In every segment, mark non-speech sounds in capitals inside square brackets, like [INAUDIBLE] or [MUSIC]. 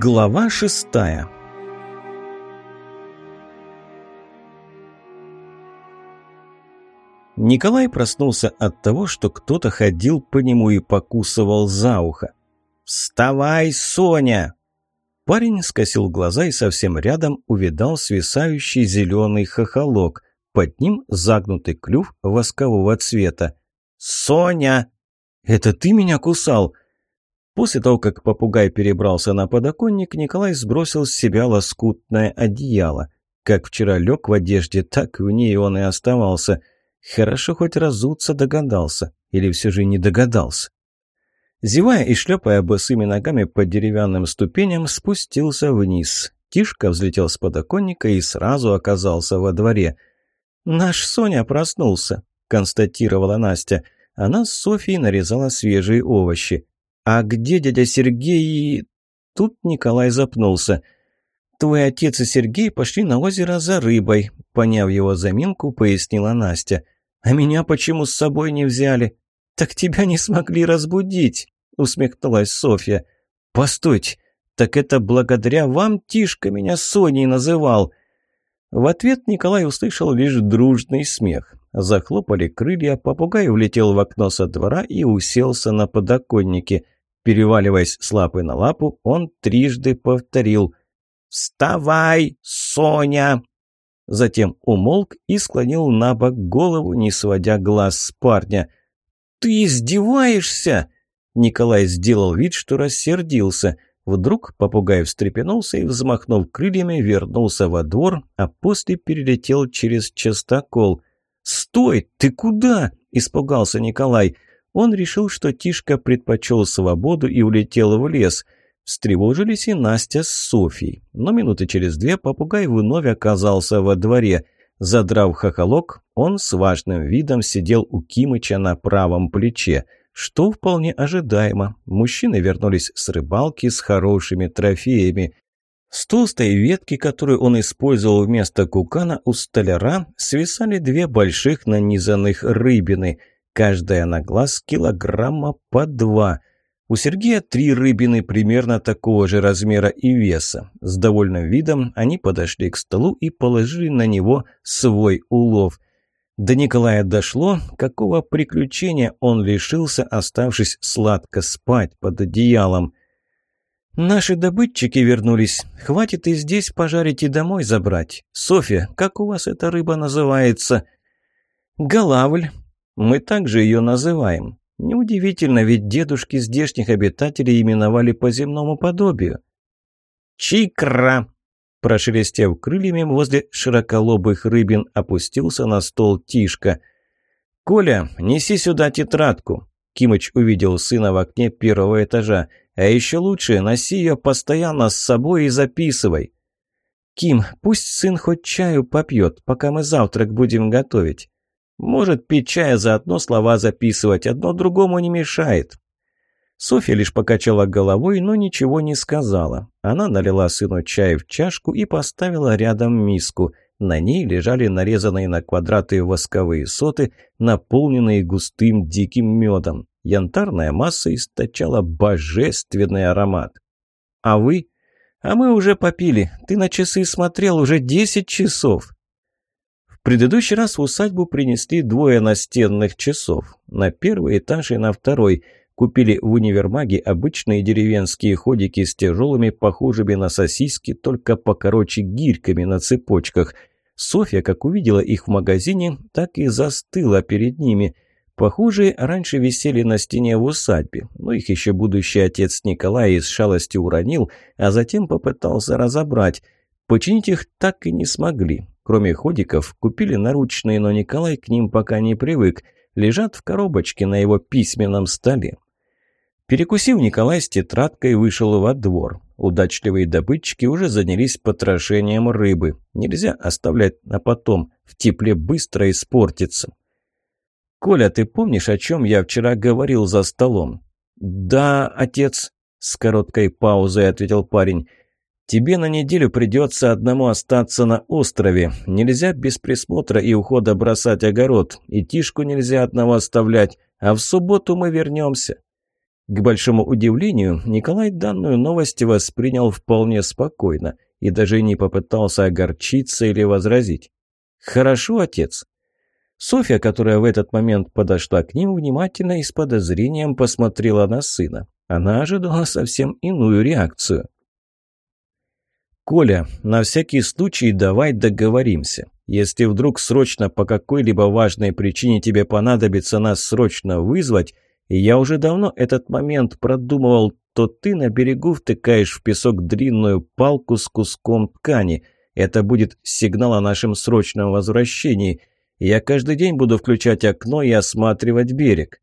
Глава шестая Николай проснулся от того, что кто-то ходил по нему и покусывал за ухо. «Вставай, Соня!» Парень скосил глаза и совсем рядом увидал свисающий зеленый хохолок. Под ним загнутый клюв воскового цвета. «Соня!» «Это ты меня кусал?» После того, как попугай перебрался на подоконник, Николай сбросил с себя лоскутное одеяло. Как вчера лег в одежде, так в ней он и оставался. Хорошо хоть разуться догадался. Или все же не догадался. Зевая и шлепая босыми ногами по деревянным ступеням, спустился вниз. Тишка взлетел с подоконника и сразу оказался во дворе. «Наш Соня проснулся», — констатировала Настя. Она с Софией нарезала свежие овощи. «А где дядя Сергей?» Тут Николай запнулся. «Твой отец и Сергей пошли на озеро за рыбой», — поняв его заминку, пояснила Настя. «А меня почему с собой не взяли?» «Так тебя не смогли разбудить», — усмехнулась Софья. «Постойте, так это благодаря вам Тишка меня Соней называл». В ответ Николай услышал лишь дружный смех. Захлопали крылья, попугай улетел в окно со двора и уселся на подоконнике. Переваливаясь с лапы на лапу, он трижды повторил «Вставай, Соня!» Затем умолк и склонил на бок голову, не сводя глаз с парня. «Ты издеваешься?» Николай сделал вид, что рассердился. Вдруг попугай встрепенулся и, взмахнув крыльями, вернулся во двор, а после перелетел через частокол. «Стой! Ты куда?» – испугался Николай. Он решил, что Тишка предпочел свободу и улетел в лес. Встревожились и Настя с Софьей. Но минуты через две попугай вновь оказался во дворе. Задрав хохолок, он с важным видом сидел у Кимыча на правом плече. Что вполне ожидаемо. Мужчины вернулись с рыбалки с хорошими трофеями. С толстой ветки, которую он использовал вместо кукана, у столяра свисали две больших нанизанных рыбины – Каждая на глаз килограмма по два. У Сергея три рыбины примерно такого же размера и веса. С довольным видом они подошли к столу и положили на него свой улов. До Николая дошло, какого приключения он лишился, оставшись сладко спать под одеялом. «Наши добытчики вернулись. Хватит и здесь пожарить и домой забрать. Софья, как у вас эта рыба называется?» «Голавль», мы также ее называем. Неудивительно, ведь дедушки здешних обитателей именовали по земному подобию. «Чикра!» Прошелестев крыльями возле широколобых рыбин, опустился на стол Тишка. «Коля, неси сюда тетрадку!» Кимыч увидел сына в окне первого этажа. «А еще лучше, носи ее постоянно с собой и записывай!» «Ким, пусть сын хоть чаю попьет, пока мы завтрак будем готовить. Может пить чая, заодно слова записывать, одно другому не мешает. Софья лишь покачала головой, но ничего не сказала. Она налила сыну чай в чашку и поставила рядом миску. На ней лежали нарезанные на квадраты восковые соты, наполненные густым диким медом. Янтарная масса источала божественный аромат. «А вы?» «А мы уже попили. Ты на часы смотрел, уже десять часов» предыдущий раз в усадьбу принесли двое настенных часов. На первый этаж и на второй. Купили в универмаге обычные деревенские ходики с тяжелыми, похожими на сосиски, только покороче гирьками на цепочках. Софья, как увидела их в магазине, так и застыла перед ними. Похожие раньше висели на стене в усадьбе, но их еще будущий отец Николай из шалости уронил, а затем попытался разобрать. Починить их так и не смогли. Кроме ходиков, купили наручные, но Николай к ним пока не привык. Лежат в коробочке на его письменном столе. Перекусив, Николай с тетрадкой вышел во двор. Удачливые добытчики уже занялись потрошением рыбы. Нельзя оставлять на потом, в тепле быстро испортится. «Коля, ты помнишь, о чем я вчера говорил за столом?» «Да, отец», — с короткой паузой ответил парень. Тебе на неделю придется одному остаться на острове. Нельзя без присмотра и ухода бросать огород. И Тишку нельзя одного оставлять. А в субботу мы вернемся». К большому удивлению, Николай данную новость воспринял вполне спокойно и даже не попытался огорчиться или возразить. «Хорошо, отец». Софья, которая в этот момент подошла к ним, внимательно и с подозрением посмотрела на сына. Она ожидала совсем иную реакцию. «Коля, на всякий случай давай договоримся. Если вдруг срочно по какой-либо важной причине тебе понадобится нас срочно вызвать, и я уже давно этот момент продумывал, то ты на берегу втыкаешь в песок длинную палку с куском ткани. Это будет сигнал о нашем срочном возвращении. Я каждый день буду включать окно и осматривать берег».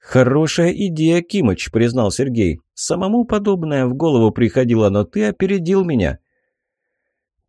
«Хорошая идея, Кимыч», — признал Сергей. «Самому подобное в голову приходило, но ты опередил меня».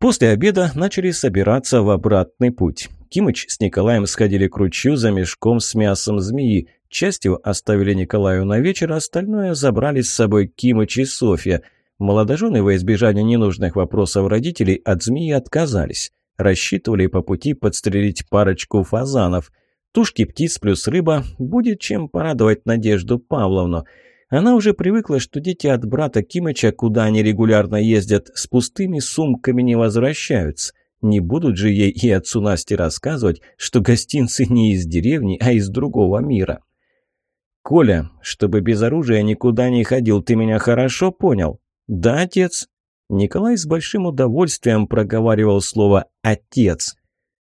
После обеда начали собираться в обратный путь. Кимыч с Николаем сходили к ручью за мешком с мясом змеи. Часть его оставили Николаю на вечер, остальное забрали с собой Кимыч и Софья. Молодожены во избежание ненужных вопросов родителей от змеи отказались. Рассчитывали по пути подстрелить парочку фазанов. Тушки птиц плюс рыба будет чем порадовать Надежду Павловну. Она уже привыкла, что дети от брата Кимыча, куда они регулярно ездят, с пустыми сумками не возвращаются. Не будут же ей и отцу Насти рассказывать, что гостинцы не из деревни, а из другого мира. «Коля, чтобы без оружия никуда не ходил, ты меня хорошо понял?» «Да, отец». Николай с большим удовольствием проговаривал слово «отец».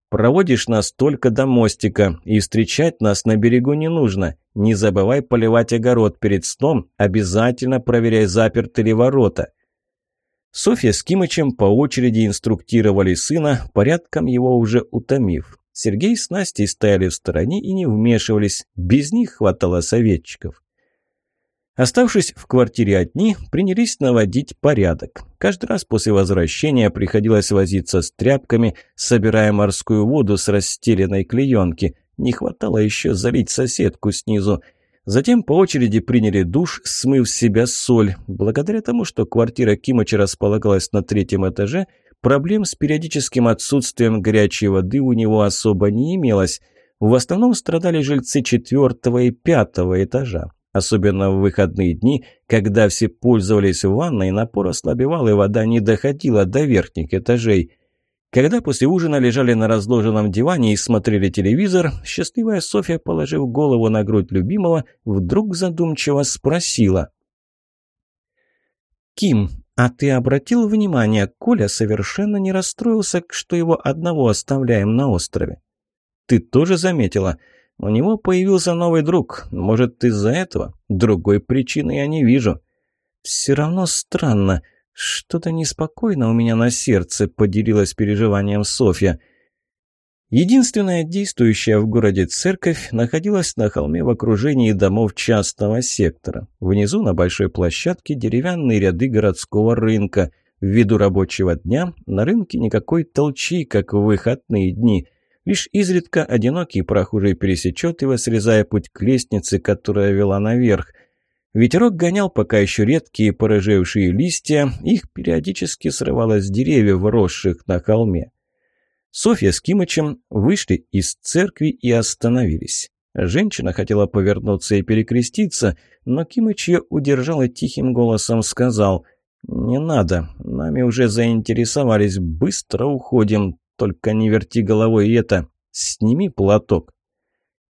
«Проводишь нас только до мостика, и встречать нас на берегу не нужно. Не забывай поливать огород перед сном, обязательно проверяй, заперты ли ворота». Софья с Кимычем по очереди инструктировали сына, порядком его уже утомив. Сергей с Настей стояли в стороне и не вмешивались, без них хватало советчиков. Оставшись в квартире одни, принялись наводить порядок. Каждый раз после возвращения приходилось возиться с тряпками, собирая морскую воду с расстеленной клеенки. Не хватало еще залить соседку снизу. Затем по очереди приняли душ, смыв с себя соль. Благодаря тому, что квартира Кимыча располагалась на третьем этаже, Проблем с периодическим отсутствием горячей воды у него особо не имелось. В основном страдали жильцы четвертого и пятого этажа. Особенно в выходные дни, когда все пользовались ванной, напор ослабевал и вода не доходила до верхних этажей. Когда после ужина лежали на разложенном диване и смотрели телевизор, счастливая Софья, положив голову на грудь любимого, вдруг задумчиво спросила. «Ким, «А ты обратил внимание, Коля совершенно не расстроился, что его одного оставляем на острове?» «Ты тоже заметила? У него появился новый друг. Может, из-за этого? Другой причины я не вижу». «Все равно странно. Что-то неспокойно у меня на сердце», — поделилась переживанием Софья. Единственная действующая в городе церковь находилась на холме в окружении домов частного сектора. Внизу на большой площадке деревянные ряды городского рынка. Ввиду рабочего дня на рынке никакой толчи, как в выходные дни. Лишь изредка одинокий прохожий пересечет его, срезая путь к лестнице, которая вела наверх. Ветерок гонял пока еще редкие порыжевшие листья, их периодически срывало с деревьев, росших на холме. Софья с Кимычем вышли из церкви и остановились. Женщина хотела повернуться и перекреститься, но Кимыч ее удержал и тихим голосом сказал «Не надо, нами уже заинтересовались, быстро уходим, только не верти головой и это, сними платок».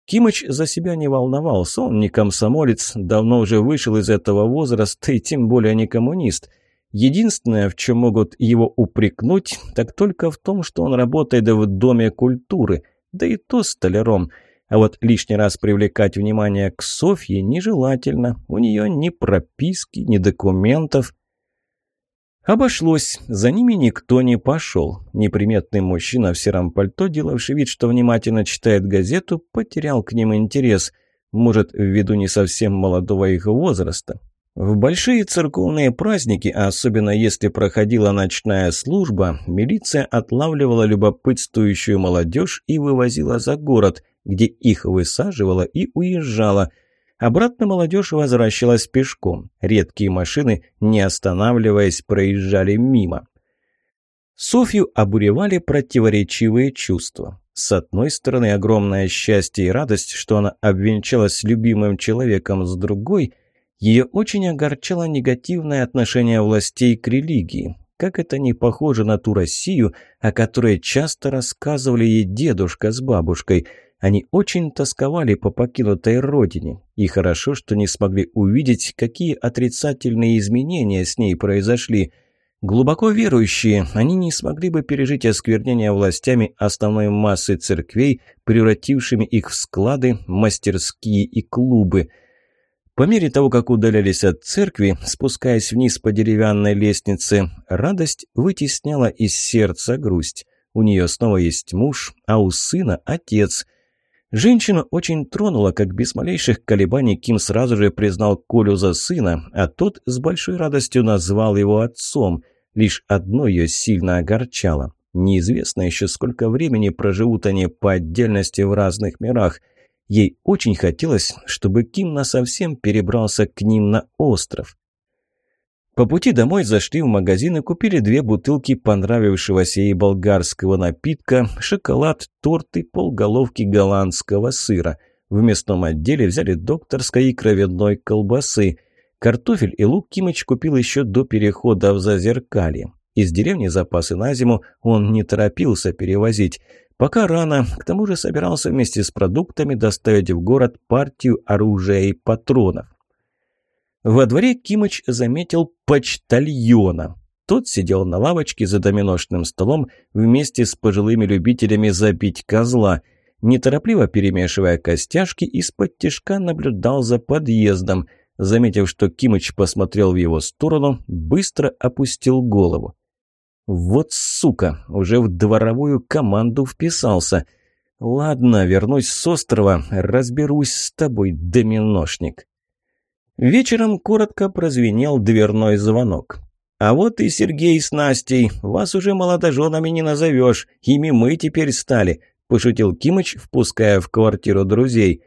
Кимыч за себя не волновался, он не комсомолец, давно уже вышел из этого возраста и тем более не коммунист – Единственное, в чем могут его упрекнуть, так только в том, что он работает в Доме культуры, да и то столяром. А вот лишний раз привлекать внимание к Софье нежелательно. У нее ни прописки, ни документов. Обошлось, за ними никто не пошел. Неприметный мужчина в сером пальто, делавший вид, что внимательно читает газету, потерял к ним интерес. Может, ввиду не совсем молодого их возраста. В большие церковные праздники, а особенно если проходила ночная служба, милиция отлавливала любопытствующую молодежь и вывозила за город, где их высаживала и уезжала. Обратно молодежь возвращалась пешком. Редкие машины, не останавливаясь, проезжали мимо. Софью обуревали противоречивые чувства. С одной стороны, огромное счастье и радость, что она обвенчалась с любимым человеком, с другой – Ее очень огорчало негативное отношение властей к религии. Как это не похоже на ту Россию, о которой часто рассказывали ей дедушка с бабушкой. Они очень тосковали по покинутой родине. И хорошо, что не смогли увидеть, какие отрицательные изменения с ней произошли – Глубоко верующие, они не смогли бы пережить осквернение властями основной массы церквей, превратившими их в склады, мастерские и клубы. По мере того, как удалялись от церкви, спускаясь вниз по деревянной лестнице, радость вытесняла из сердца грусть. У нее снова есть муж, а у сына – отец – Женщину очень тронуло, как без малейших колебаний Ким сразу же признал Колю за сына, а тот с большой радостью назвал его отцом. Лишь одно ее сильно огорчало. Неизвестно еще, сколько времени проживут они по отдельности в разных мирах. Ей очень хотелось, чтобы Ким насовсем перебрался к ним на остров. По пути домой зашли в магазин и купили две бутылки понравившегося ей болгарского напитка, шоколад, торт и полголовки голландского сыра. В мясном отделе взяли докторской и кровяной колбасы. Картофель и лук Кимыч купил еще до перехода в Зазеркалье. Из деревни запасы на зиму он не торопился перевозить. Пока рано, к тому же собирался вместе с продуктами доставить в город партию оружия и патронов. Во дворе Кимыч заметил почтальона. Тот сидел на лавочке за доминошным столом вместе с пожилыми любителями забить козла. Неторопливо перемешивая костяшки, из-под тишка наблюдал за подъездом. Заметив, что Кимыч посмотрел в его сторону, быстро опустил голову. «Вот сука, уже в дворовую команду вписался. Ладно, вернусь с острова, разберусь с тобой, доминошник». Вечером коротко прозвенел дверной звонок. «А вот и Сергей с Настей. Вас уже молодоженами не назовешь. Ими мы теперь стали», – пошутил Кимыч, впуская в квартиру друзей.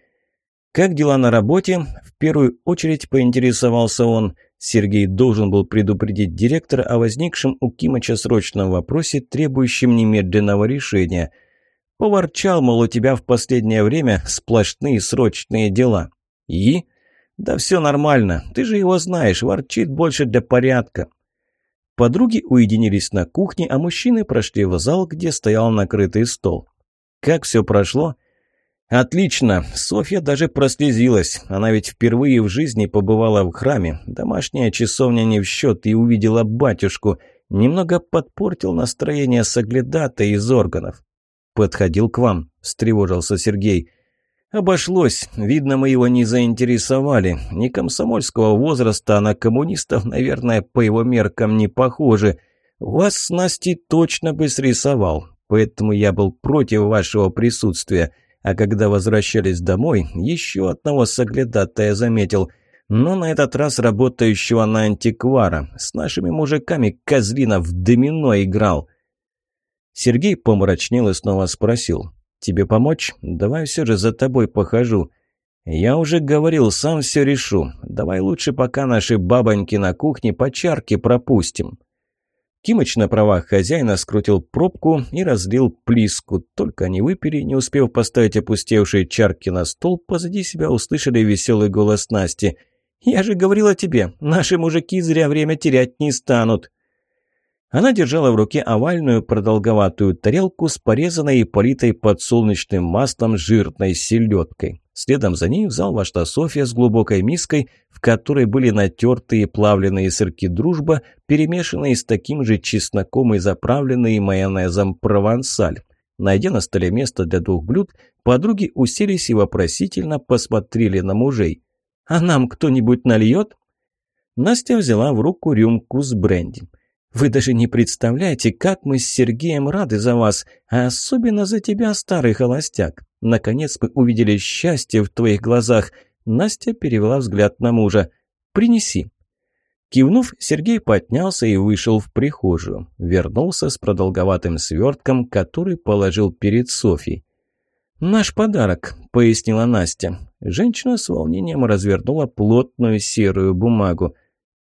«Как дела на работе?» – в первую очередь поинтересовался он. Сергей должен был предупредить директора о возникшем у Кимыча срочном вопросе, требующем немедленного решения. Поворчал, мол, у тебя в последнее время сплошные срочные дела. И «Да все нормально. Ты же его знаешь. Ворчит больше для порядка». Подруги уединились на кухне, а мужчины прошли в зал, где стоял накрытый стол. «Как все прошло?» «Отлично. Софья даже прослезилась. Она ведь впервые в жизни побывала в храме. Домашняя часовня не в счет и увидела батюшку. Немного подпортил настроение соглядата из органов». «Подходил к вам», – встревожился Сергей. Обошлось. Видно, мы его не заинтересовали. Не комсомольского возраста, а на коммунистов, наверное, по его меркам не похожи. Вас с Настей точно бы срисовал. Поэтому я был против вашего присутствия. А когда возвращались домой, еще одного соглядатая заметил. Но на этот раз работающего на антиквара. С нашими мужиками козлина в домино играл. Сергей помрачнел и снова спросил. Тебе помочь? Давай все же за тобой похожу». «Я уже говорил, сам все решу. Давай лучше пока наши бабоньки на кухне по чарке пропустим». Кимыч на правах хозяина скрутил пробку и разлил плиску. Только они выпили, не успев поставить опустевшие чарки на стол, позади себя услышали веселый голос Насти. «Я же говорила тебе, наши мужики зря время терять не станут». Она держала в руке овальную продолговатую тарелку с порезанной и политой подсолнечным маслом жирной селедкой. Следом за ней в зал вошла Софья с глубокой миской, в которой были натертые плавленые сырки «Дружба», перемешанные с таким же чесноком и заправленные майонезом «Провансаль». Найдя на столе место для двух блюд, подруги уселись и вопросительно посмотрели на мужей. «А нам кто-нибудь нальет?» Настя взяла в руку рюмку с бренди. Вы даже не представляете, как мы с Сергеем рады за вас, а особенно за тебя, старый холостяк. Наконец мы увидели счастье в твоих глазах. Настя перевела взгляд на мужа. Принеси. Кивнув, Сергей поднялся и вышел в прихожую. Вернулся с продолговатым свертком, который положил перед Софьей. «Наш подарок», — пояснила Настя. Женщина с волнением развернула плотную серую бумагу.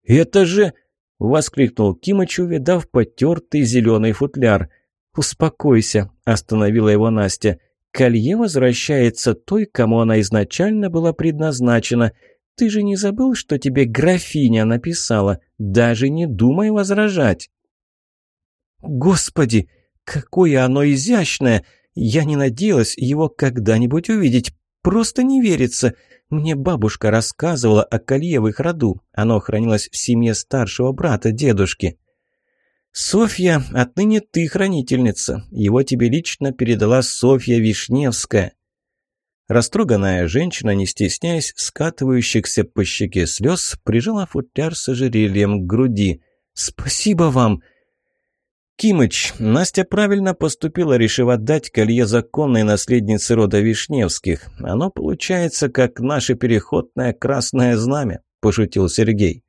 «Это же...» Воскликнул Кимыч, увидав потертый зеленый футляр. «Успокойся», – остановила его Настя. «Колье возвращается той, кому она изначально была предназначена. Ты же не забыл, что тебе графиня написала? Даже не думай возражать!» «Господи, какое оно изящное! Я не надеялась его когда-нибудь увидеть. Просто не верится. Мне бабушка рассказывала о их роду. Оно хранилось в семье старшего брата дедушки». «Софья, отныне ты хранительница. Его тебе лично передала Софья Вишневская». Растроганная женщина, не стесняясь скатывающихся по щеке слез, прижала футляр с ожерельем к груди. «Спасибо вам!» «Кимыч, Настя правильно поступила, решив отдать колье законной наследнице рода Вишневских. Оно получается, как наше переходное красное знамя», – пошутил Сергей.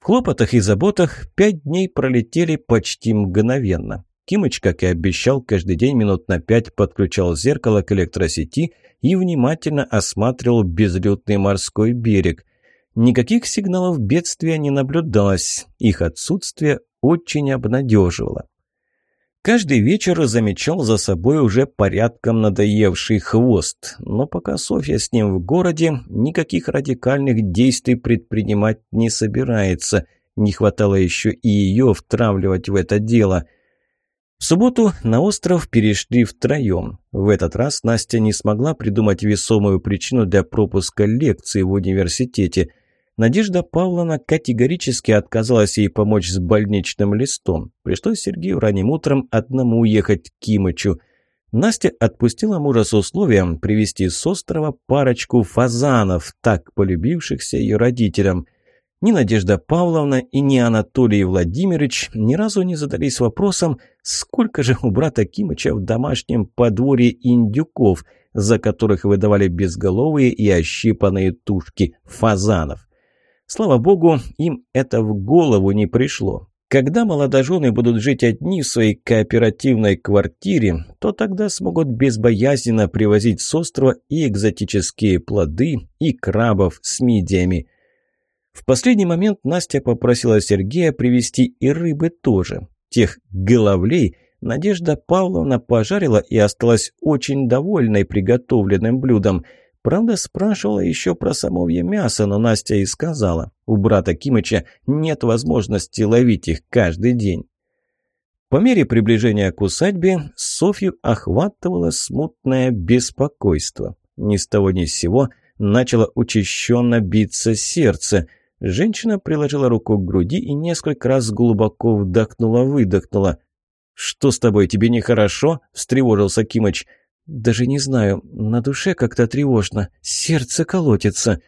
В хлопотах и заботах пять дней пролетели почти мгновенно. Кимыч, как и обещал, каждый день минут на пять подключал зеркало к электросети и внимательно осматривал безлюдный морской берег. Никаких сигналов бедствия не наблюдалось, их отсутствие очень обнадеживало. Каждый вечер замечал за собой уже порядком надоевший хвост, но пока Софья с ним в городе, никаких радикальных действий предпринимать не собирается. Не хватало еще и ее втравливать в это дело – в субботу на остров перешли втроем. В этот раз Настя не смогла придумать весомую причину для пропуска лекции в университете. Надежда Павловна категорически отказалась ей помочь с больничным листом. Пришлось Сергею ранним утром одному уехать к Кимычу. Настя отпустила мужа с условием привезти с острова парочку фазанов, так полюбившихся ее родителям. Ни Надежда Павловна и ни Анатолий Владимирович ни разу не задались вопросом, сколько же у брата Кимыча в домашнем подворье индюков, за которых выдавали безголовые и ощипанные тушки фазанов. Слава богу, им это в голову не пришло. Когда молодожены будут жить одни в своей кооперативной квартире, то тогда смогут безбоязненно привозить с острова и экзотические плоды, и крабов с мидиями. В последний момент Настя попросила Сергея привезти и рыбы тоже. Тех головлей Надежда Павловна пожарила и осталась очень довольной приготовленным блюдом. Правда, спрашивала еще про самовье мясо, но Настя и сказала, у брата Кимыча нет возможности ловить их каждый день. По мере приближения к усадьбе Софью охватывало смутное беспокойство. Ни с того ни с сего начало учащенно биться сердце – Женщина приложила руку к груди и несколько раз глубоко вдохнула-выдохнула. «Что с тобой, тебе нехорошо?» – встревожился Кимыч. «Даже не знаю, на душе как-то тревожно, сердце колотится».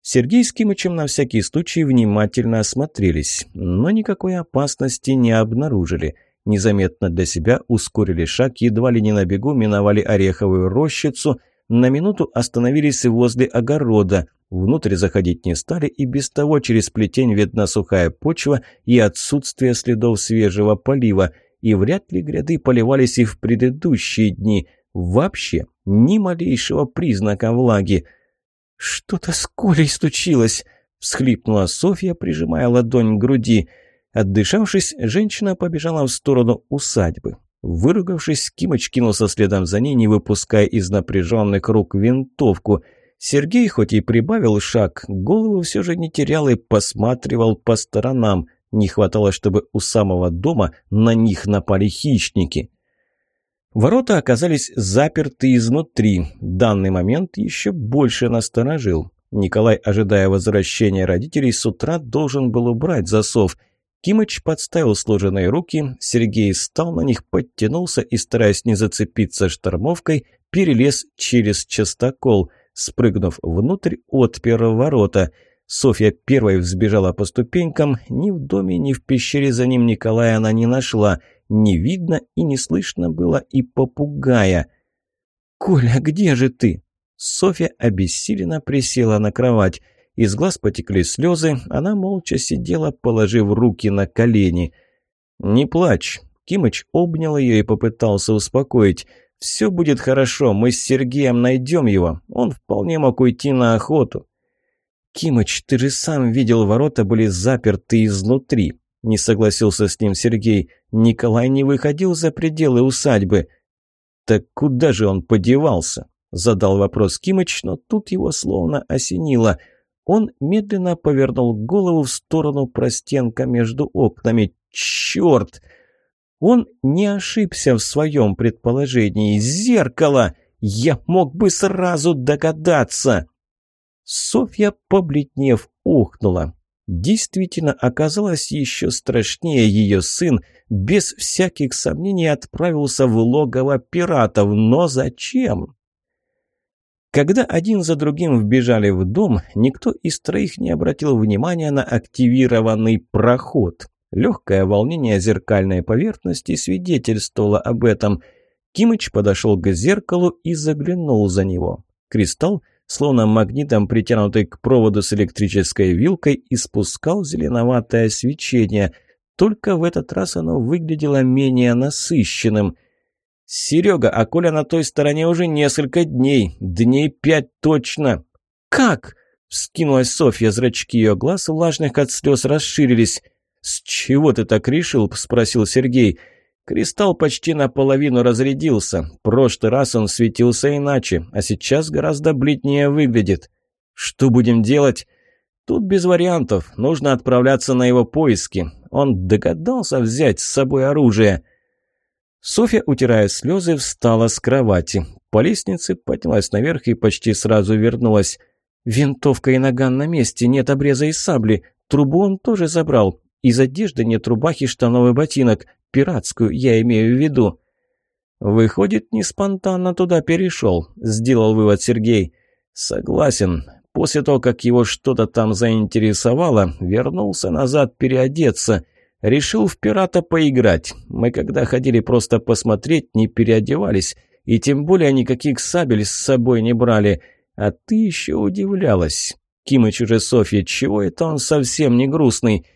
Сергей с Кимычем на всякий случай внимательно осмотрелись, но никакой опасности не обнаружили. Незаметно для себя ускорили шаг, едва ли не на бегу миновали ореховую рощицу, на минуту остановились возле огорода – Внутрь заходить не стали, и без того через плетень видна сухая почва и отсутствие следов свежего полива, и вряд ли гряды поливались и в предыдущие дни. Вообще ни малейшего признака влаги. «Что-то с Колей случилось!» – всхлипнула Софья, прижимая ладонь к груди. Отдышавшись, женщина побежала в сторону усадьбы. Выругавшись, Кимыч кинулся следом за ней, не выпуская из напряженных рук винтовку – Сергей хоть и прибавил шаг, голову все же не терял и посматривал по сторонам. Не хватало, чтобы у самого дома на них напали хищники. Ворота оказались заперты изнутри. Данный момент еще больше насторожил. Николай, ожидая возвращения родителей, с утра должен был убрать засов. Кимыч подставил сложенные руки, Сергей встал на них, подтянулся и, стараясь не зацепиться штормовкой, перелез через частокол – Спрыгнув внутрь, отпер ворота. Софья первой взбежала по ступенькам. Ни в доме, ни в пещере за ним Николая она не нашла. Не видно и не слышно было и попугая. «Коля, где же ты?» Софья обессиленно присела на кровать. Из глаз потекли слезы, она молча сидела, положив руки на колени. «Не плачь!» Кимыч обнял ее и попытался успокоить. «Все будет хорошо, мы с Сергеем найдем его. Он вполне мог уйти на охоту». «Кимыч, ты же сам видел, ворота были заперты изнутри», – не согласился с ним Сергей. «Николай не выходил за пределы усадьбы». «Так куда же он подевался?» – задал вопрос Кимыч, но тут его словно осенило. Он медленно повернул голову в сторону простенка между окнами. «Черт!» Он не ошибся в своем предположении. «Зеркало! Я мог бы сразу догадаться!» Софья, побледнев, ухнула. Действительно, оказалось еще страшнее ее сын, без всяких сомнений отправился в логово пиратов. Но зачем? Когда один за другим вбежали в дом, никто из троих не обратил внимания на активированный проход. Легкое волнение зеркальной поверхности свидетельствовало об этом. Кимыч подошел к зеркалу и заглянул за него. Кристалл, словно магнитом притянутый к проводу с электрической вилкой, испускал зеленоватое свечение. Только в этот раз оно выглядело менее насыщенным. «Серега, а Коля на той стороне уже несколько дней. Дней пять точно». «Как?» — вскинулась Софья, зрачки ее глаз влажных от слез расширились. «С чего ты так решил?» — спросил Сергей. «Кристалл почти наполовину разрядился. Прошлый раз он светился иначе, а сейчас гораздо бледнее выглядит. Что будем делать?» «Тут без вариантов. Нужно отправляться на его поиски. Он догадался взять с собой оружие». Софья, утирая слезы, встала с кровати. По лестнице поднялась наверх и почти сразу вернулась. «Винтовка и наган на месте, нет обреза и сабли. Трубу он тоже забрал. Из одежды нет рубахи, штанов и ботинок. Пиратскую я имею в виду». «Выходит, не спонтанно туда перешел», — сделал вывод Сергей. «Согласен. После того, как его что-то там заинтересовало, вернулся назад переодеться». Решил в пирата поиграть. Мы когда ходили просто посмотреть, не переодевались. И тем более никаких сабель с собой не брали. А ты еще удивлялась. Кимыч уже Софья, чего это он совсем не грустный?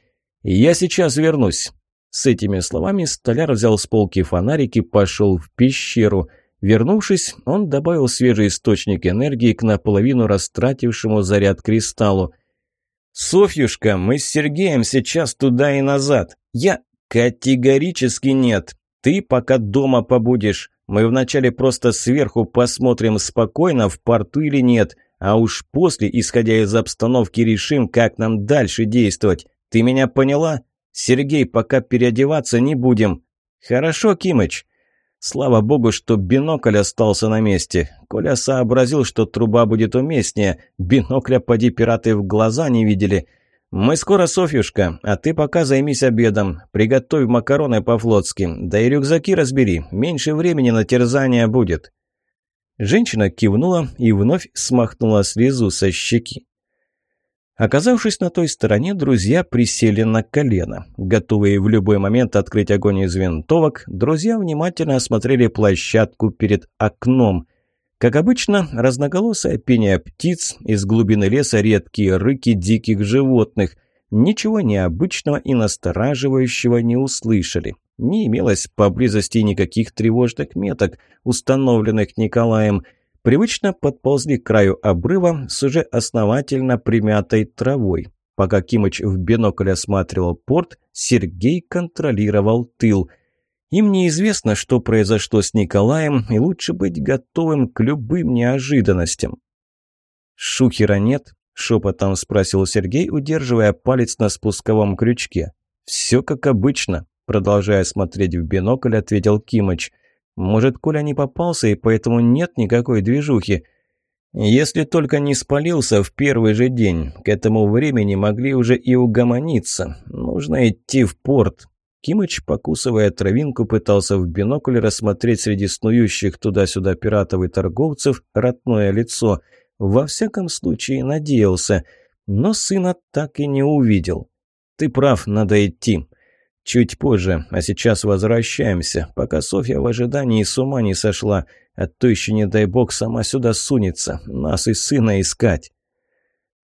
Я сейчас вернусь. С этими словами столяр взял с полки фонарик и пошел в пещеру. Вернувшись, он добавил свежий источник энергии к наполовину растратившему заряд кристаллу – «Софьюшка, мы с Сергеем сейчас туда и назад. Я категорически нет. Ты пока дома побудешь. Мы вначале просто сверху посмотрим, спокойно в порту или нет, а уж после, исходя из обстановки, решим, как нам дальше действовать. Ты меня поняла? Сергей, пока переодеваться не будем. Хорошо, Кимыч?» Слава богу, что бинокль остался на месте. Коля сообразил, что труба будет уместнее. Бинокля поди пираты в глаза не видели. «Мы скоро, Софьюшка, а ты пока займись обедом. Приготовь макароны по-флотски. Да и рюкзаки разбери. Меньше времени на терзание будет». Женщина кивнула и вновь смахнула слезу со щеки. Оказавшись на той стороне, друзья присели на колено. Готовые в любой момент открыть огонь из винтовок, друзья внимательно осмотрели площадку перед окном. Как обычно, разноголосое пение птиц, из глубины леса редкие рыки диких животных. Ничего необычного и настораживающего не услышали. Не имелось поблизости никаких тревожных меток, установленных Николаем – Привычно подползли к краю обрыва с уже основательно примятой травой. Пока Кимыч в бинокль осматривал порт, Сергей контролировал тыл. Им неизвестно, что произошло с Николаем, и лучше быть готовым к любым неожиданностям. «Шухера нет?» – шепотом спросил Сергей, удерживая палец на спусковом крючке. «Все как обычно», – продолжая смотреть в бинокль, ответил Кимыч – может, Коля не попался, и поэтому нет никакой движухи. Если только не спалился в первый же день. К этому времени могли уже и угомониться. Нужно идти в порт. Кимыч, покусывая травинку, пытался в бинокль рассмотреть среди снующих туда-сюда пиратов и торговцев родное лицо. Во всяком случае, надеялся. Но сына так и не увидел. «Ты прав, надо идти. Чуть позже, а сейчас возвращаемся, пока Софья в ожидании с ума не сошла, а то еще, не дай бог, сама сюда сунется, нас и сына искать.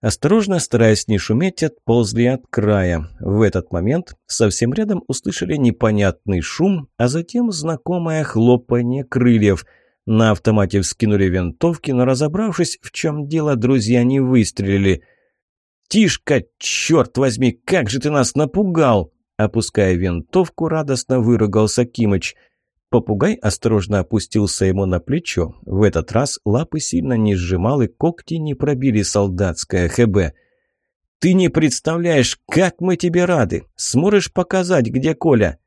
Осторожно, стараясь не шуметь, отползли от края. В этот момент совсем рядом услышали непонятный шум, а затем знакомое хлопанье крыльев. На автомате вскинули винтовки, но разобравшись, в чем дело, друзья не выстрелили. «Тишка, черт возьми, как же ты нас напугал!» Опуская винтовку, радостно выругался Кимыч. Попугай осторожно опустился ему на плечо. В этот раз лапы сильно не сжимал и когти не пробили солдатское ХБ. Ты не представляешь, как мы тебе рады. Сможешь показать, где Коля?»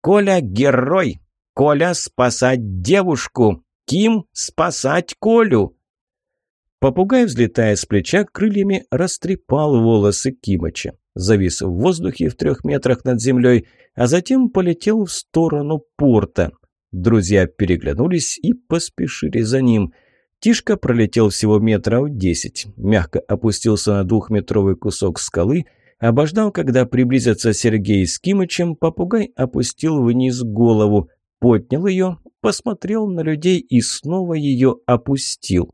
«Коля – герой! Коля – спасать девушку! Ким – спасать Колю!» Попугай, взлетая с плеча, крыльями растрепал волосы Кимыча. Завис в воздухе в трех метрах над землей, а затем полетел в сторону порта. Друзья переглянулись и поспешили за ним – Тишка пролетел всего метров десять, мягко опустился на двухметровый кусок скалы, обождал, когда приблизятся Сергей с Кимычем, попугай опустил вниз голову, поднял ее, посмотрел на людей и снова ее опустил.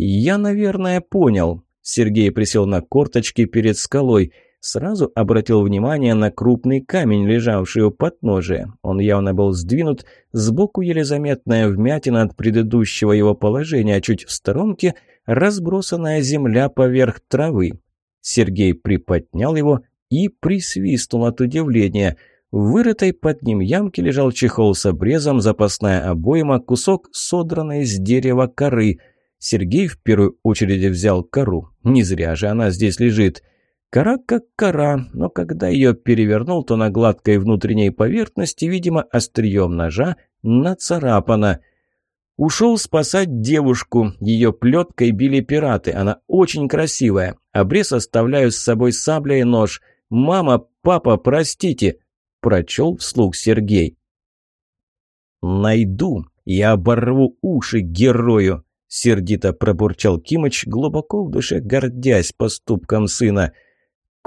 «Я, наверное, понял». Сергей присел на корточки перед скалой – сразу обратил внимание на крупный камень, лежавший у подножия. Он явно был сдвинут, сбоку еле заметная вмятина от предыдущего его положения, а чуть в сторонке разбросанная земля поверх травы. Сергей приподнял его и присвистнул от удивления. В вырытой под ним ямке лежал чехол с обрезом, запасная обойма, кусок содранной с дерева коры. Сергей в первую очередь взял кору. Не зря же она здесь лежит. Кора как кора, но когда ее перевернул, то на гладкой внутренней поверхности, видимо, острием ножа нацарапано. Ушел спасать девушку. Ее плеткой били пираты. Она очень красивая. Обрез оставляю с собой сабля и нож. «Мама, папа, простите!» Прочел вслух Сергей. «Найду и оборву уши герою!» Сердито пробурчал Кимыч, глубоко в душе гордясь поступком сына –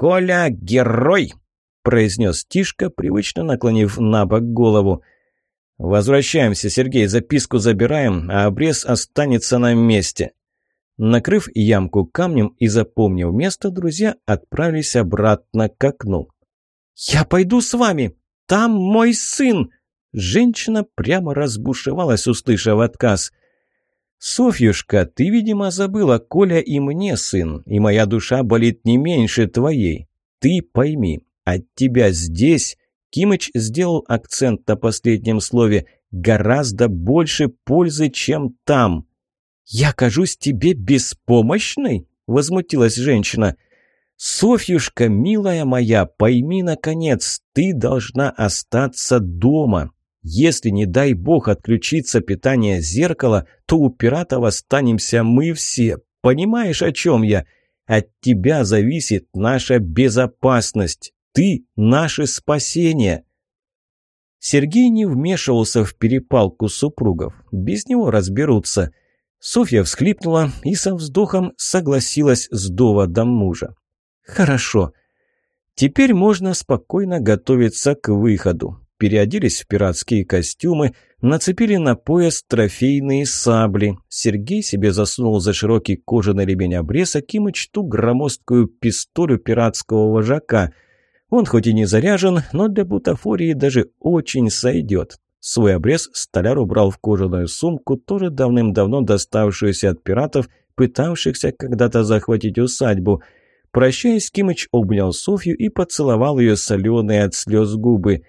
«Коля – герой!» – произнес Тишка, привычно наклонив на бок голову. «Возвращаемся, Сергей, записку забираем, а обрез останется на месте». Накрыв ямку камнем и запомнив место, друзья отправились обратно к окну. «Я пойду с вами! Там мой сын!» Женщина прямо разбушевалась, услышав отказ. «Софьюшка, ты, видимо, забыла, Коля и мне сын, и моя душа болит не меньше твоей. Ты пойми, от тебя здесь...» Кимыч сделал акцент на последнем слове «гораздо больше пользы, чем там». «Я кажусь тебе беспомощной?» – возмутилась женщина. «Софьюшка, милая моя, пойми, наконец, ты должна остаться дома. Если, не дай бог, отключится питание зеркала, то у пиратов останемся мы все. Понимаешь, о чем я? От тебя зависит наша безопасность. Ты – наше спасение. Сергей не вмешивался в перепалку супругов. Без него разберутся. Софья всхлипнула и со вздохом согласилась с доводом мужа. «Хорошо. Теперь можно спокойно готовиться к выходу переоделись в пиратские костюмы, нацепили на пояс трофейные сабли. Сергей себе засунул за широкий кожаный ремень обрез, а Кимыч ту громоздкую пистолю пиратского вожака. Он хоть и не заряжен, но для бутафории даже очень сойдет. Свой обрез столяр убрал в кожаную сумку, тоже давным-давно доставшуюся от пиратов, пытавшихся когда-то захватить усадьбу. Прощаясь, Кимыч обнял Софью и поцеловал ее соленые от слез губы.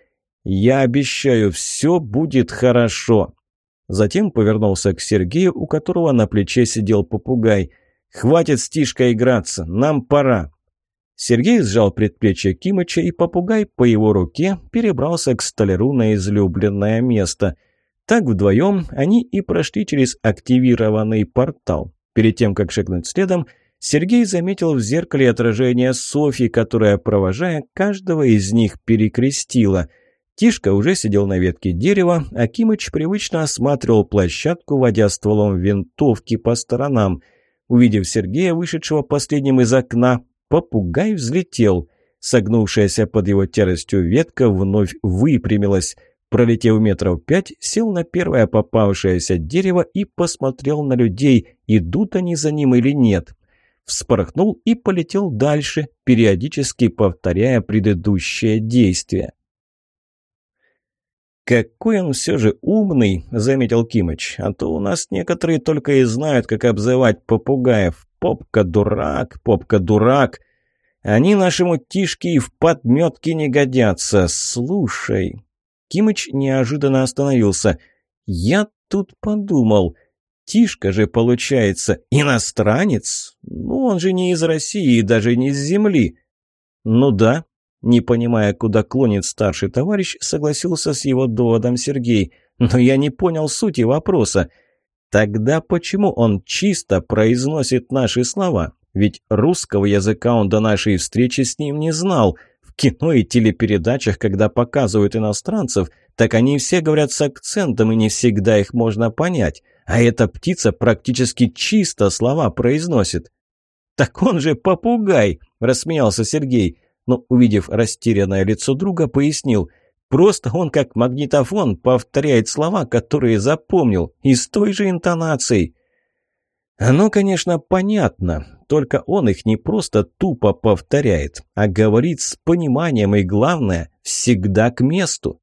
«Я обещаю, все будет хорошо». Затем повернулся к Сергею, у которого на плече сидел попугай. «Хватит с Тишкой играться, нам пора». Сергей сжал предплечье Кимыча, и попугай по его руке перебрался к столяру на излюбленное место. Так вдвоем они и прошли через активированный портал. Перед тем, как шагнуть следом, Сергей заметил в зеркале отражение Софьи, которая, провожая, каждого из них перекрестила – Тишка уже сидел на ветке дерева, а Кимыч привычно осматривал площадку, водя стволом винтовки по сторонам. Увидев Сергея, вышедшего последним из окна, попугай взлетел. Согнувшаяся под его тяжестью ветка вновь выпрямилась. Пролетев метров пять, сел на первое попавшееся дерево и посмотрел на людей, идут они за ним или нет. Вспорхнул и полетел дальше, периодически повторяя предыдущее действие. «Какой он все же умный», — заметил Кимыч. «А то у нас некоторые только и знают, как обзывать попугаев. Попка-дурак, попка-дурак. Они нашему Тишке и в подметке не годятся. Слушай». Кимыч неожиданно остановился. «Я тут подумал. Тишка же, получается, иностранец? Ну, он же не из России и даже не с земли. Ну да, не понимая, куда клонит старший товарищ, согласился с его доводом Сергей. Но я не понял сути вопроса. Тогда почему он чисто произносит наши слова? Ведь русского языка он до нашей встречи с ним не знал. В кино и телепередачах, когда показывают иностранцев, так они все говорят с акцентом, и не всегда их можно понять. А эта птица практически чисто слова произносит. «Так он же попугай!» – рассмеялся Сергей. Но, увидев растерянное лицо друга, пояснил. «Просто он, как магнитофон, повторяет слова, которые запомнил, и с той же интонацией». Оно, конечно, понятно, только он их не просто тупо повторяет, а говорит с пониманием и, главное, всегда к месту.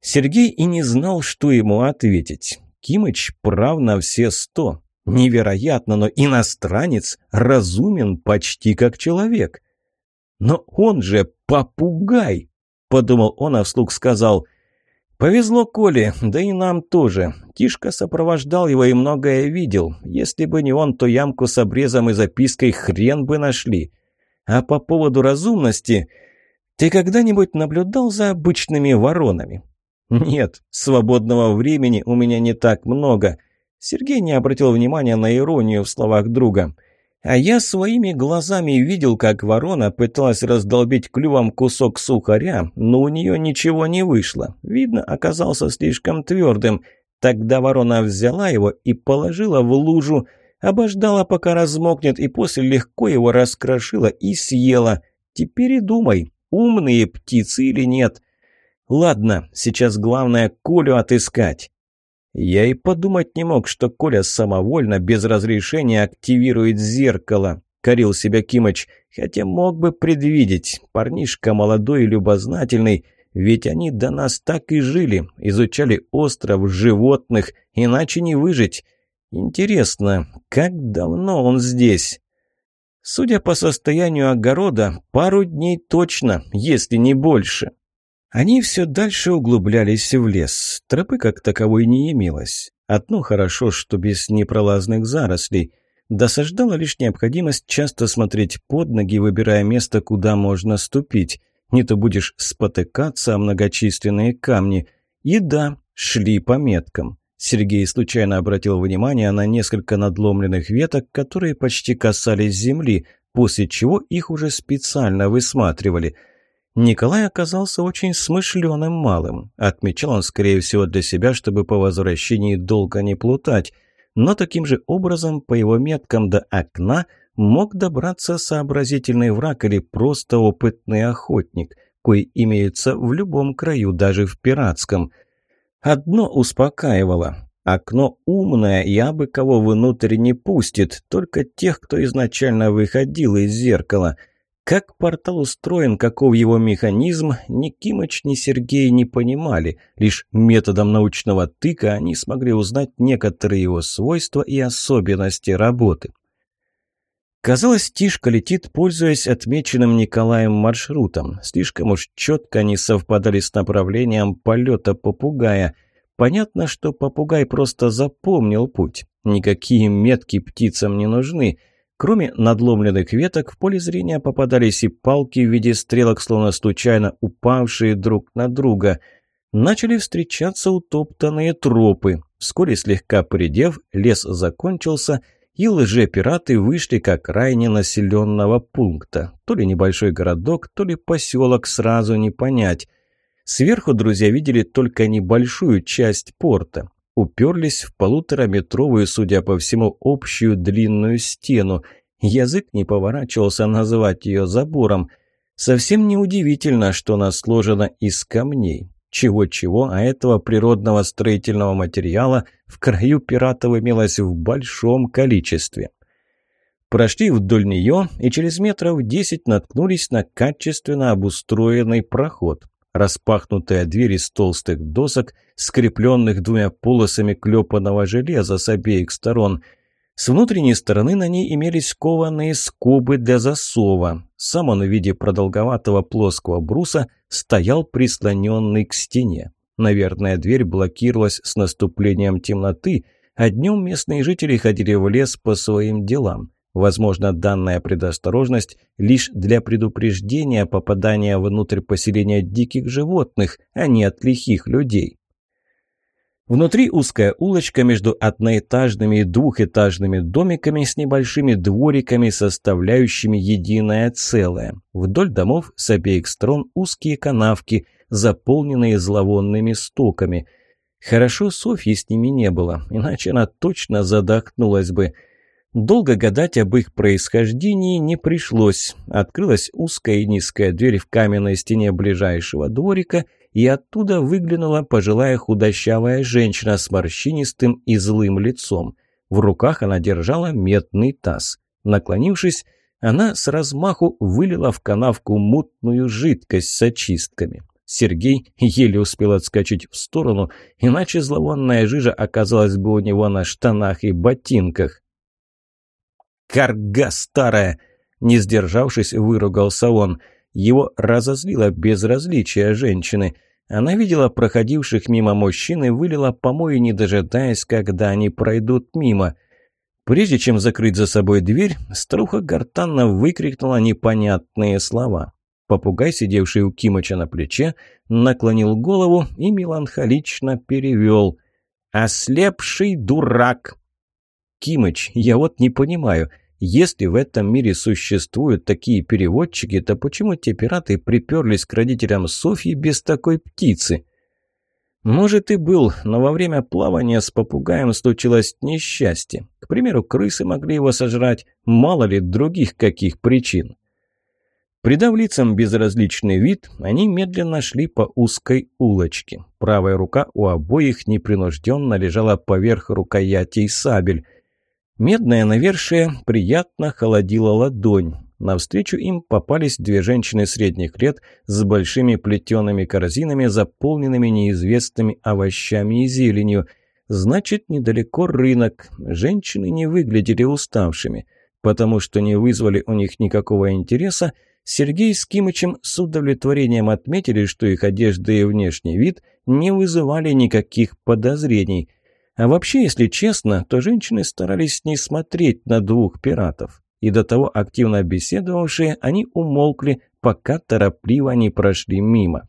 Сергей и не знал, что ему ответить. Кимыч прав на все сто. Невероятно, но иностранец разумен почти как человек. «Но он же попугай!» – подумал он, а вслух сказал. «Повезло Коле, да и нам тоже. Тишка сопровождал его и многое видел. Если бы не он, то ямку с обрезом и запиской хрен бы нашли. А по поводу разумности... Ты когда-нибудь наблюдал за обычными воронами? «Нет, свободного времени у меня не так много». Сергей не обратил внимания на иронию в словах друга. «А я своими глазами видел, как ворона пыталась раздолбить клювом кусок сухаря, но у нее ничего не вышло. Видно, оказался слишком твердым. Тогда ворона взяла его и положила в лужу, обождала, пока размокнет, и после легко его раскрошила и съела. Теперь и думай, умные птицы или нет». Ладно, сейчас главное Колю отыскать. Я и подумать не мог, что Коля самовольно, без разрешения, активирует зеркало. Корил себя Кимыч, хотя мог бы предвидеть. Парнишка молодой и любознательный, ведь они до нас так и жили, изучали остров, животных, иначе не выжить. Интересно, как давно он здесь? Судя по состоянию огорода, пару дней точно, если не больше. Они все дальше углублялись в лес. Тропы как таковой не имелось. Одно хорошо, что без непролазных зарослей. Досаждала лишь необходимость часто смотреть под ноги, выбирая место, куда можно ступить. Не то будешь спотыкаться о многочисленные камни. И да, шли по меткам. Сергей случайно обратил внимание на несколько надломленных веток, которые почти касались земли, после чего их уже специально высматривали – Николай оказался очень смышленым малым. Отмечал он, скорее всего, для себя, чтобы по возвращении долго не плутать. Но таким же образом, по его меткам до окна, мог добраться сообразительный враг или просто опытный охотник, кой имеется в любом краю, даже в пиратском. Одно успокаивало. Окно умное, я бы кого внутрь не пустит, только тех, кто изначально выходил из зеркала – как портал устроен, каков его механизм, ни Кимыч, ни Сергей не понимали. Лишь методом научного тыка они смогли узнать некоторые его свойства и особенности работы. Казалось, Тишка летит, пользуясь отмеченным Николаем маршрутом. Слишком уж четко они совпадали с направлением полета попугая. Понятно, что попугай просто запомнил путь. Никакие метки птицам не нужны – Кроме надломленных веток, в поле зрения попадались и палки в виде стрелок, словно случайно упавшие друг на друга. Начали встречаться утоптанные тропы. Вскоре, слегка поредев, лес закончился, и лже-пираты вышли к окраине населенного пункта. То ли небольшой городок, то ли поселок, сразу не понять. Сверху друзья видели только небольшую часть порта уперлись в полутораметровую, судя по всему, общую длинную стену. Язык не поворачивался назвать ее забором. Совсем неудивительно, что она сложена из камней. Чего-чего, а этого природного строительного материала в краю пиратов имелось в большом количестве. Прошли вдоль нее и через метров десять наткнулись на качественно обустроенный проход. Распахнутая дверь из толстых досок, скрепленных двумя полосами клепанного железа с обеих сторон. С внутренней стороны на ней имелись кованые скобы для засова. Сам он в виде продолговатого плоского бруса стоял прислоненный к стене. Наверное, дверь блокировалась с наступлением темноты, а днем местные жители ходили в лес по своим делам. Возможно, данная предосторожность лишь для предупреждения попадания внутрь поселения диких животных, а не от лихих людей. Внутри узкая улочка между одноэтажными и двухэтажными домиками с небольшими двориками, составляющими единое целое. Вдоль домов с обеих сторон узкие канавки, заполненные зловонными стоками. Хорошо Софьи с ними не было, иначе она точно задохнулась бы – Долго гадать об их происхождении не пришлось. Открылась узкая и низкая дверь в каменной стене ближайшего дворика, и оттуда выглянула пожилая худощавая женщина с морщинистым и злым лицом. В руках она держала медный таз. Наклонившись, она с размаху вылила в канавку мутную жидкость с очистками. Сергей еле успел отскочить в сторону, иначе зловонная жижа оказалась бы у него на штанах и ботинках. «Карга старая!» Не сдержавшись, выругался он. Его разозлило безразличие женщины. Она видела проходивших мимо мужчин и вылила помои, не дожидаясь, когда они пройдут мимо. Прежде чем закрыть за собой дверь, старуха гортанно выкрикнула непонятные слова. Попугай, сидевший у Кимыча на плече, наклонил голову и меланхолично перевел. «Ослепший дурак!» Кимыч, я вот не понимаю, если в этом мире существуют такие переводчики, то почему те пираты приперлись к родителям Софьи без такой птицы? Может и был, но во время плавания с попугаем случилось несчастье. К примеру, крысы могли его сожрать, мало ли других каких причин. Придав лицам безразличный вид, они медленно шли по узкой улочке. Правая рука у обоих непринужденно лежала поверх рукоятей сабель. Медное навершие приятно холодило ладонь. Навстречу им попались две женщины средних лет с большими плетеными корзинами, заполненными неизвестными овощами и зеленью. Значит, недалеко рынок. Женщины не выглядели уставшими. Потому что не вызвали у них никакого интереса, Сергей с Кимычем с удовлетворением отметили, что их одежда и внешний вид не вызывали никаких подозрений. А вообще, если честно, то женщины старались не смотреть на двух пиратов. И до того активно беседовавшие, они умолкли, пока торопливо не прошли мимо.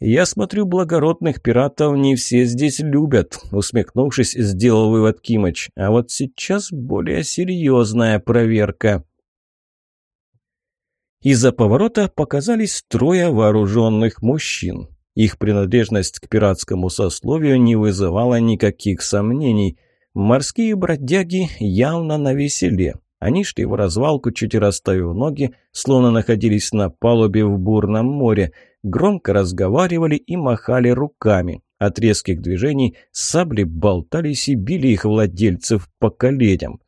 «Я смотрю, благородных пиратов не все здесь любят», — усмехнувшись, сделал вывод Кимыч. «А вот сейчас более серьезная проверка». Из-за поворота показались трое вооруженных мужчин. Их принадлежность к пиратскому сословию не вызывала никаких сомнений. Морские бродяги явно на веселе. Они шли в развалку, чуть расставив ноги, словно находились на палубе в бурном море, громко разговаривали и махали руками. От резких движений сабли болтались и били их владельцев по коленям.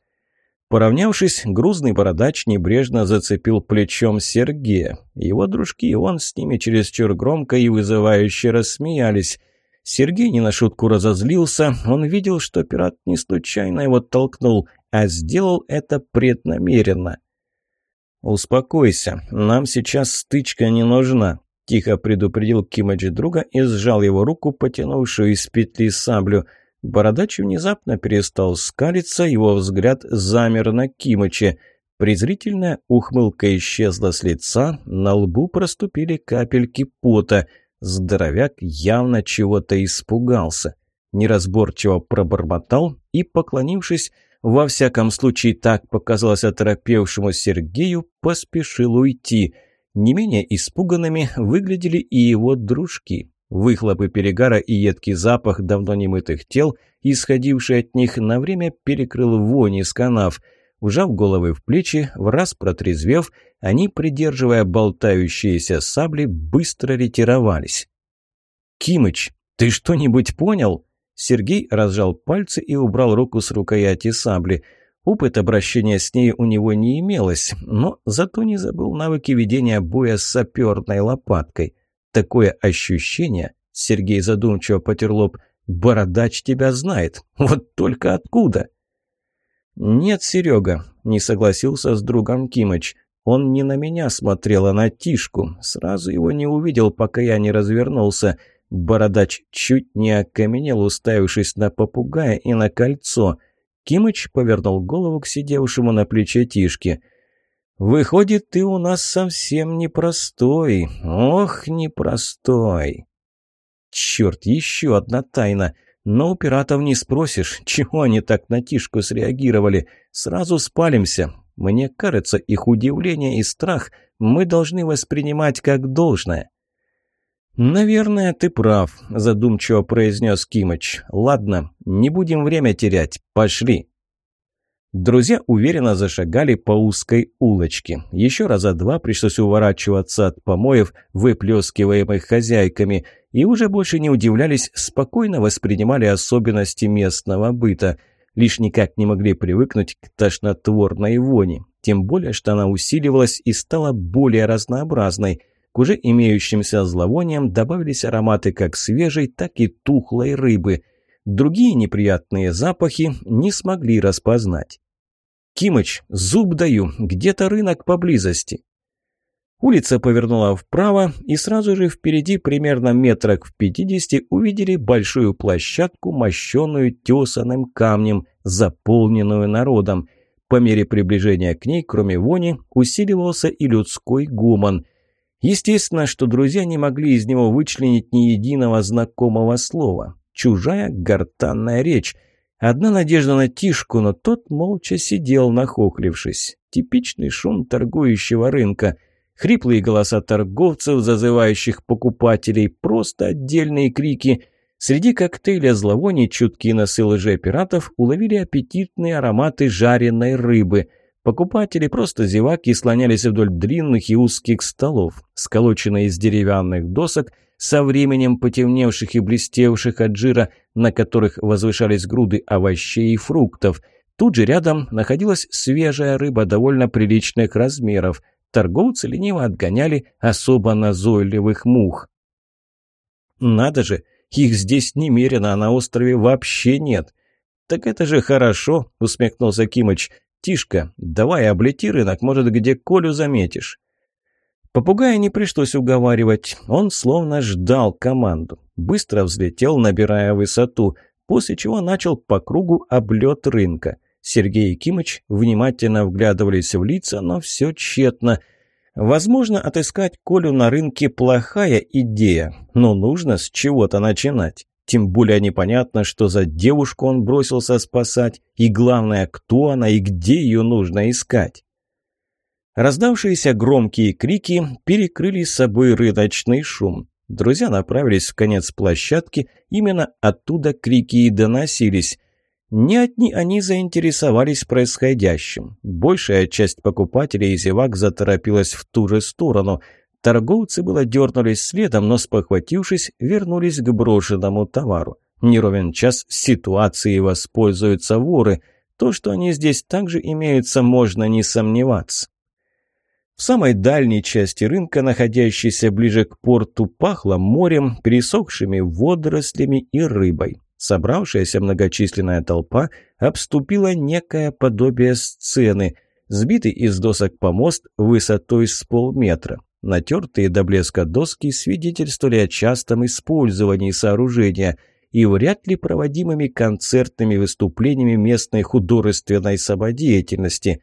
Поравнявшись, грузный бородач небрежно зацепил плечом Сергея. Его дружки, он с ними чересчур громко и вызывающе рассмеялись. Сергей не на шутку разозлился, он видел, что пират не случайно его толкнул, а сделал это преднамеренно. «Успокойся, нам сейчас стычка не нужна», – тихо предупредил Кимаджи друга и сжал его руку, потянувшую из петли саблю – Бородач внезапно перестал скалиться, его взгляд замер на Кимыче. Презрительная ухмылка исчезла с лица, на лбу проступили капельки пота. Здоровяк явно чего-то испугался. Неразборчиво пробормотал и, поклонившись, во всяком случае так показалось оторопевшему Сергею, поспешил уйти. Не менее испуганными выглядели и его дружки. Выхлопы перегара и едкий запах давно немытых тел, исходивший от них, на время перекрыл вонь из канав. Ужав головы в плечи, в раз протрезвев, они, придерживая болтающиеся сабли, быстро ретировались. «Кимыч, ты что-нибудь понял?» Сергей разжал пальцы и убрал руку с рукояти сабли. Опыт обращения с ней у него не имелось, но зато не забыл навыки ведения боя с саперной лопаткой – Такое ощущение, Сергей задумчиво потер лоб, бородач тебя знает. [LAUGHS] Вот только откуда? Нет, Серега, не согласился с другом Кимыч. Он не на меня смотрел, а на Тишку. Сразу его не увидел, пока я не развернулся. Бородач чуть не окаменел, уставившись на попугая и на кольцо. Кимыч повернул голову к сидевшему на плече Тишке. «Выходит, ты у нас совсем непростой. Ох, непростой!» «Черт, еще одна тайна!» Но у пиратов не спросишь, [LAUGHS] чего они так на Тишку среагировали. Сразу спалимся. Мне кажется, их удивление и страх мы должны воспринимать как должное. «Наверное, ты прав», – задумчиво произнес Кимыч. «Ладно, не будем время терять. Пошли». Друзья уверенно зашагали по узкой улочке. Еще раза два пришлось уворачиваться от помоев, выплескиваемых хозяйками, и уже больше не удивлялись, спокойно воспринимали особенности местного быта. Лишь никак не могли привыкнуть к тошнотворной вони, тем более, что она усиливалась и стала более разнообразной – к уже имеющимся зловониям добавились ароматы как свежей, так и тухлой рыбы. Другие неприятные запахи не смогли распознать. «Кимыч, зуб даю, где-то рынок поблизости». Улица повернула вправо, и сразу же впереди, примерно метрах в пятидесяти, увидели большую площадку, мощенную тесаным камнем, заполненную народом. По мере приближения к ней, кроме вони, усиливался и людской гуман – Естественно, что друзья не могли из него вычленить ни единого знакомого слова. Чужая гортанная речь. Одна надежда на Тишку, но тот молча сидел, нахохлившись. Типичный шум торгующего рынка. Хриплые голоса торговцев, зазывающих покупателей, просто отдельные крики. Среди коктейля зловоний чуткие носы лжепиратов уловили аппетитные ароматы жареной рыбы – Покупатели, просто зеваки, слонялись вдоль длинных и узких столов, сколоченные из деревянных досок, со временем потемневших и блестевших от жира, на которых возвышались груды овощей и фруктов. Тут же рядом находилась свежая рыба довольно приличных размеров. Торговцы лениво отгоняли особо назойливых мух. «Надо же, их здесь немерено, а на острове вообще нет». «Так это же хорошо», — усмехнулся Кимыч. «Тишка, давай облети рынок, может, где Колю заметишь». Попугая не пришлось уговаривать, он словно ждал команду. Быстро взлетел, набирая высоту, после чего начал по кругу облет рынка. Сергей и Кимыч внимательно вглядывались в лица, но все тщетно. Возможно, отыскать Колю на рынке плохая идея, но нужно с чего-то начинать. Тем более непонятно, что за девушку он бросился спасать, и главное, кто она и где ее нужно искать. Раздавшиеся громкие крики перекрыли с собой рыночный шум. Друзья направились в конец площадки, именно оттуда крики и доносились. Не одни они заинтересовались происходящим. Большая часть покупателей и зевак заторопилась в ту же сторону – Торговцы было дернулись следом, но, спохватившись, вернулись к брошенному товару. Неровен час ситуации воспользуются воры. То, что они здесь также имеются, можно не сомневаться. В самой дальней части рынка, находящейся ближе к порту, пахло морем, пересохшими водорослями и рыбой. Собравшаяся многочисленная толпа обступила некое подобие сцены, сбитый из досок помост высотой с полметра. Натертые до блеска доски свидетельствовали о частом использовании сооружения и вряд ли проводимыми концертными выступлениями местной художественной самодеятельности.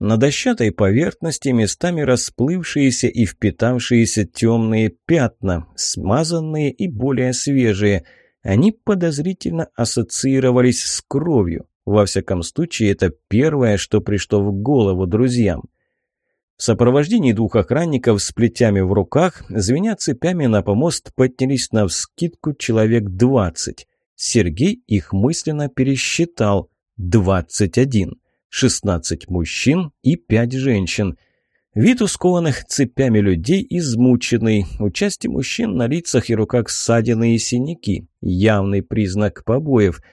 На дощатой поверхности местами расплывшиеся и впитавшиеся темные пятна, смазанные и более свежие. Они подозрительно ассоциировались с кровью. Во всяком случае, это первое, что пришло в голову друзьям. В сопровождении двух охранников с плетями в руках, звеня цепями на помост, поднялись на вскидку человек двадцать. Сергей их мысленно пересчитал. Двадцать один. Шестнадцать мужчин и пять женщин. Вид у скованных цепями людей измученный. У части мужчин на лицах и руках ссадины и синяки. Явный признак побоев –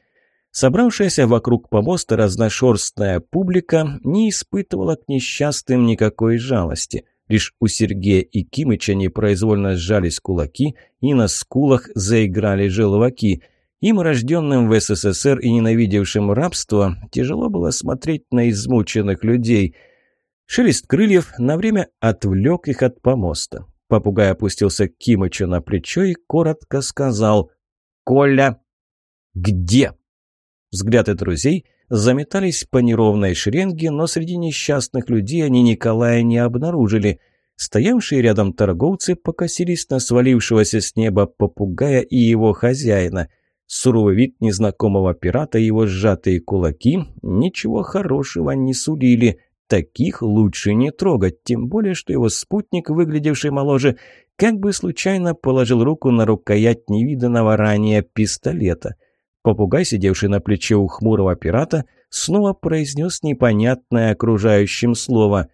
Собравшаяся вокруг помоста разношерстная публика не испытывала к несчастным никакой жалости. Лишь у Сергея и Кимыча непроизвольно сжались кулаки, и на скулах заиграли желваки. Им, рожденным в СССР и ненавидевшим рабство, тяжело было смотреть на измученных людей. Шелест крыльев на время отвлек их от помоста. Попугай опустился к Кимычу на плечо и коротко сказал «Коля!» «Где?» Взгляды друзей заметались по неровной шеренге, но среди несчастных людей они Николая не обнаружили. Стоявшие рядом торговцы покосились на свалившегося с неба попугая и его хозяина. Суровый вид незнакомого пирата и его сжатые кулаки ничего хорошего не сулили. Таких лучше не трогать, тем более, что его спутник, выглядевший моложе, как бы случайно положил руку на рукоять невиданного ранее пистолета. Попугай, сидевший на плече у хмурого пирата, снова произнес непонятное окружающим слово.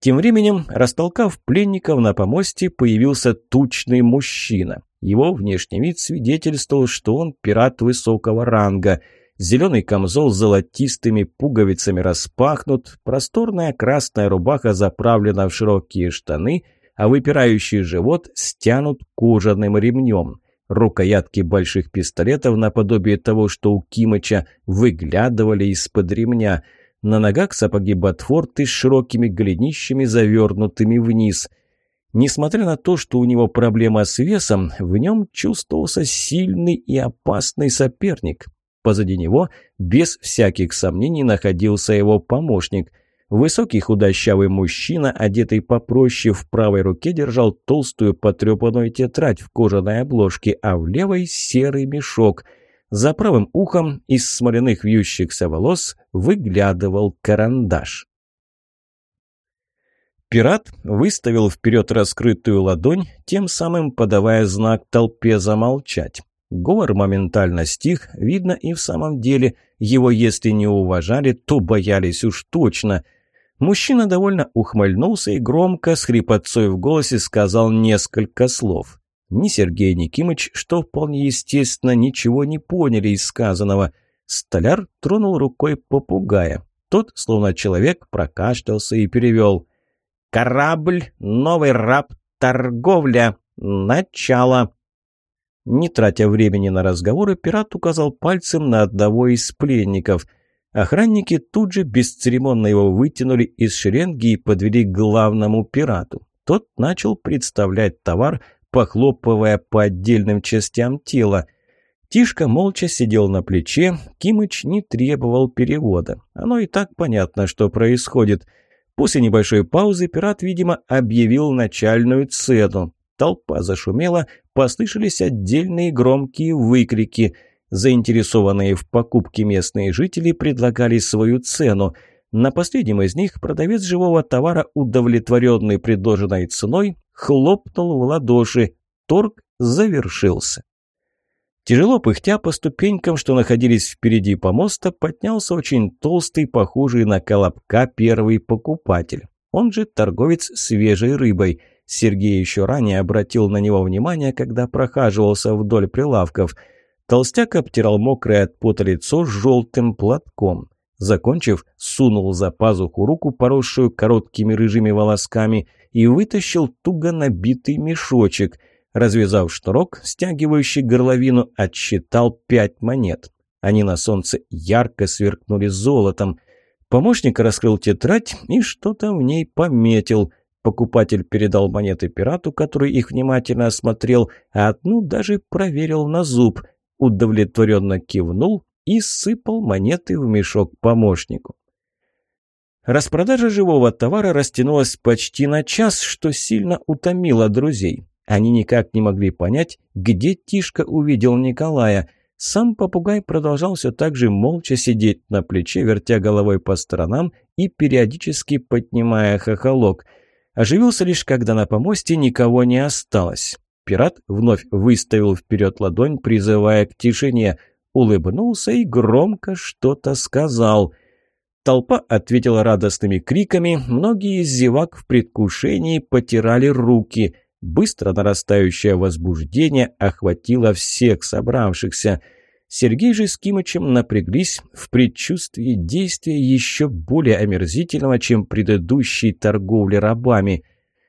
Тем временем, растолкав пленников на помосте, появился тучный мужчина. Его внешний вид свидетельствовал, что он пират высокого ранга – Зеленый камзол с золотистыми пуговицами распахнут, просторная красная рубаха заправлена в широкие штаны, а выпирающий живот стянут кожаным ремнем. Рукоятки больших пистолетов, наподобие того, что у Кимыча, выглядывали из-под ремня. На ногах сапоги Ботфорты с широкими голенищами, завернутыми вниз. Несмотря на то, что у него проблема с весом, в нем чувствовался сильный и опасный соперник. Позади него, без всяких сомнений, находился его помощник. Высокий худощавый мужчина, одетый попроще, в правой руке держал толстую потрепанную тетрадь в кожаной обложке, а в левой – серый мешок. За правым ухом из смоляных вьющихся волос выглядывал карандаш. Пират выставил вперед раскрытую ладонь, тем самым подавая знак толпе замолчать. Говор моментально стих, видно и в самом деле, его если не уважали, то боялись уж точно. Мужчина довольно ухмыльнулся и громко, с хрипотцой в голосе, сказал несколько слов. Ни Сергей Никимыч, что вполне естественно, ничего не поняли из сказанного. Столяр тронул рукой попугая. Тот, словно человек, прокашлялся и перевел. «Корабль, новый раб, торговля, начало!» Не тратя времени на разговоры, пират указал пальцем на одного из пленников. Охранники тут же бесцеремонно его вытянули из шеренги и подвели к главному пирату. Тот начал представлять товар, похлопывая по отдельным частям тела. Тишка молча сидел на плече, Кимыч не требовал перевода. Оно и так понятно, что происходит. После небольшой паузы пират, видимо, объявил начальную цену. Толпа зашумела, послышались отдельные громкие выкрики. Заинтересованные в покупке местные жители предлагали свою цену. На последнем из них продавец живого товара, удовлетворенный предложенной ценой, хлопнул в ладоши. Торг завершился. Тяжело пыхтя по ступенькам, что находились впереди помоста, поднялся очень толстый, похожий на колобка первый покупатель. Он же торговец свежей рыбой – Сергей еще ранее обратил на него внимание, когда прохаживался вдоль прилавков. Толстяк обтирал мокрое от пота лицо желтым платком. Закончив, сунул за пазуху руку, поросшую короткими рыжими волосками, и вытащил туго набитый мешочек. Развязав шнурок, стягивающий горловину, отсчитал пять монет. Они на солнце ярко сверкнули золотом. Помощник раскрыл тетрадь и что-то в ней пометил – Покупатель передал монеты пирату, который их внимательно осмотрел, а одну даже проверил на зуб. Удовлетворенно кивнул и сыпал монеты в мешок помощнику. Распродажа живого товара растянулась почти на час, что сильно утомило друзей. Они никак не могли понять, где Тишка увидел Николая. Сам попугай продолжал все так же молча сидеть на плече, вертя головой по сторонам и периодически поднимая хохолок – Оживился лишь, когда на помосте никого не осталось. Пират вновь выставил вперед ладонь, призывая к тишине, улыбнулся и громко что-то сказал. Толпа ответила радостными криками, многие из зевак в предвкушении потирали руки. Быстро нарастающее возбуждение охватило всех собравшихся – Сергей же с Кимычем напряглись в предчувствии действия еще более омерзительного, чем предыдущей торговли рабами.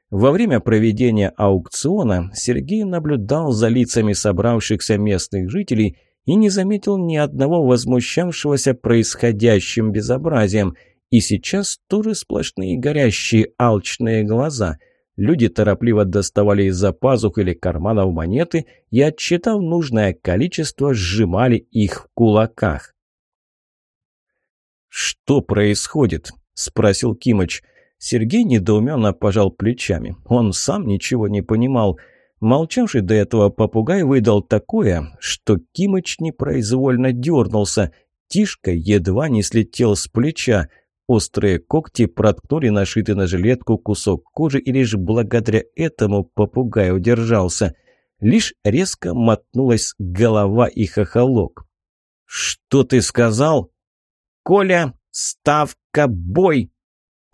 Во время проведения аукциона Сергей наблюдал за лицами собравшихся местных жителей и не заметил ни одного возмущавшегося происходящим безобразием. И сейчас тоже сплошные горящие алчные глаза. Люди торопливо доставали из-за пазух или карманов монеты и, отсчитав нужное количество, сжимали их в кулаках. «Что происходит?» – спросил Кимыч. Сергей недоуменно пожал плечами. Он сам ничего не понимал. Молчавший до этого попугай выдал такое, что Кимыч непроизвольно дернулся. Тишка едва не слетел с плеча. Острые когти проткнули нашитый на жилетку кусок кожи, и лишь благодаря этому попугай удержался. Лишь резко мотнулась голова и хохолок. «Что ты сказал?» «Коля, ставка, бой!» —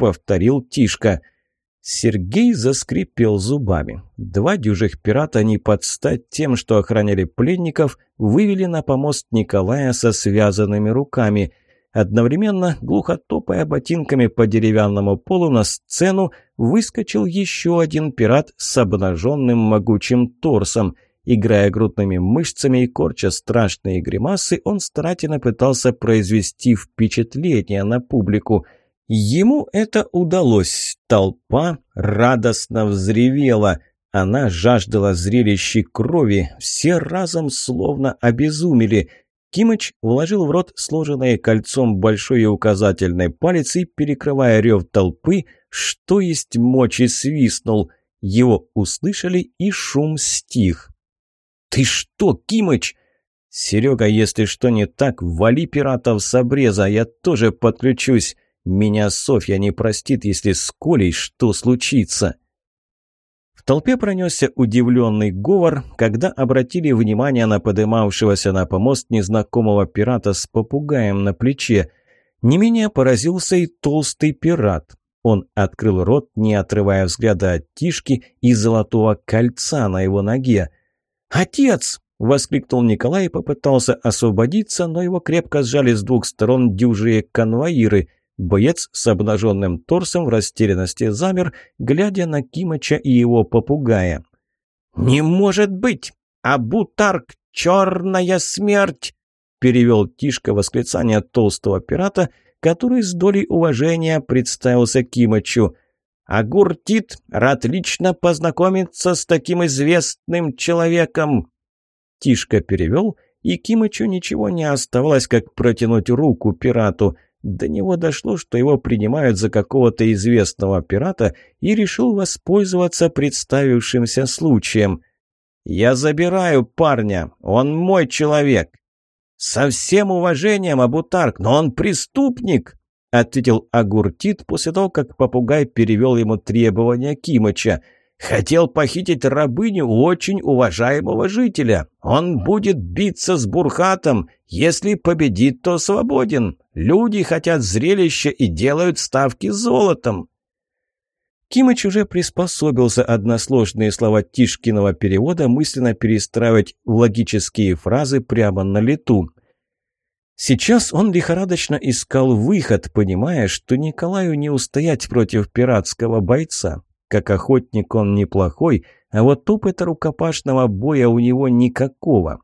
повторил Тишка. Сергей заскрипел зубами. Два дюжих пирата, не под стать тем, что охраняли пленников, вывели на помост Николая со связанными руками — Одновременно, глухо топая ботинками по деревянному полу, на сцену выскочил еще один пират с обнаженным могучим торсом. Играя грудными мышцами и корча страшные гримасы, он старательно пытался произвести впечатление на публику. Ему это удалось. Толпа радостно взревела. Она жаждала зрелищей крови. Все разом словно обезумели – Кимыч вложил в рот сложенное кольцом большой и указательный палец и, перекрывая рев толпы, что есть мочи, свистнул. Его услышали, и шум стих. «Ты что, Кимыч?» «Серега, если что не так, вали пиратов с обреза, я тоже подключусь. Меня Софья не простит, если с Колей что случится». В толпе пронесся удивленный говор, когда обратили внимание на подымавшегося на помост незнакомого пирата с попугаем на плече. Не менее поразился и толстый пират. Он открыл рот, не отрывая взгляда от тишки и золотого кольца на его ноге. «Отец!» — воскликнул Николай и попытался освободиться, но его крепко сжали с двух сторон дюжие конвоиры — Боец с обнаженным торсом в растерянности замер, глядя на Кимыча и его попугая. «Не может быть! Абутарк! Черная смерть!» перевел Тишка восклицание толстого пирата, который с долей уважения представился Кимычу. «Агуртит, рад лично познакомиться с таким известным человеком!» Тишка перевел, и Кимычу ничего не оставалось, как протянуть руку пирату – до него дошло, что его принимают за какого-то известного пирата и решил воспользоваться представившимся случаем. «Я забираю парня, он мой человек». «Со всем уважением, Абутарк, но он преступник!» ответил Агуртит после того, как попугай перевел ему требования Кимыча – Хотел похитить рабыню очень уважаемого жителя. Он будет биться с Бурхатом. Если победит, то свободен. Люди хотят зрелища и делают ставки золотом. Кимыч уже приспособился односложные слова Тишкиного перевода мысленно перестраивать логические фразы прямо на лету. Сейчас он лихорадочно искал выход, понимая, что Николаю не устоять против пиратского бойца. Как охотник он неплохой, а вот опыта рукопашного боя у него никакого.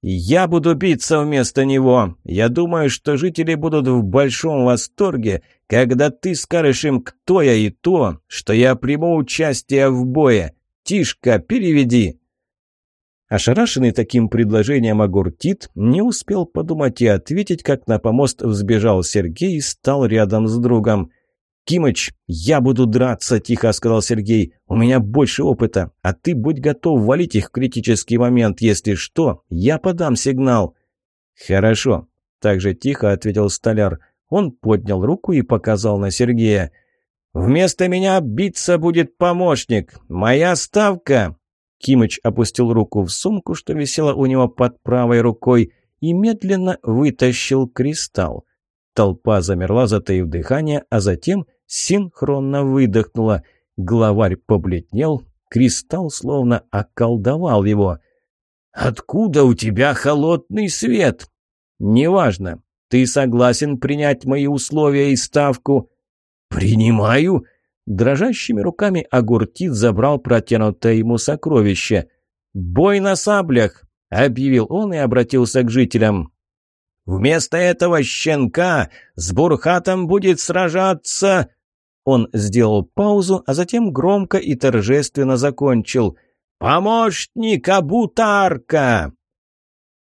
«Я буду биться вместо него. Я думаю, что жители будут в большом восторге, когда ты скажешь им, кто я и то, что я приму участие в бое. Тишка, переведи!» Ошарашенный таким предложением Агуртит не успел подумать и ответить, как на помост взбежал Сергей и стал рядом с другом – «Кимыч, я буду драться», – тихо сказал Сергей. «У меня больше опыта, а ты будь готов валить их в критический момент. Если что, я подам сигнал». «Хорошо», – также тихо ответил столяр. Он поднял руку и показал на Сергея. «Вместо меня биться будет помощник. Моя ставка!» Кимыч опустил руку в сумку, что висела у него под правой рукой, и медленно вытащил кристалл. Толпа замерла, затаив дыхание, а затем синхронно выдохнула. Главарь побледнел, кристалл словно околдовал его. «Откуда у тебя холодный свет?» «Неважно. Ты согласен принять мои условия и ставку?» «Принимаю!» Дрожащими руками Агуртит забрал протянутое ему сокровище. «Бой на саблях!» — объявил он и обратился к жителям. «Вместо этого щенка с Бурхатом будет сражаться...» Он сделал паузу, а затем громко и торжественно закончил. «Помощник Абутарка!»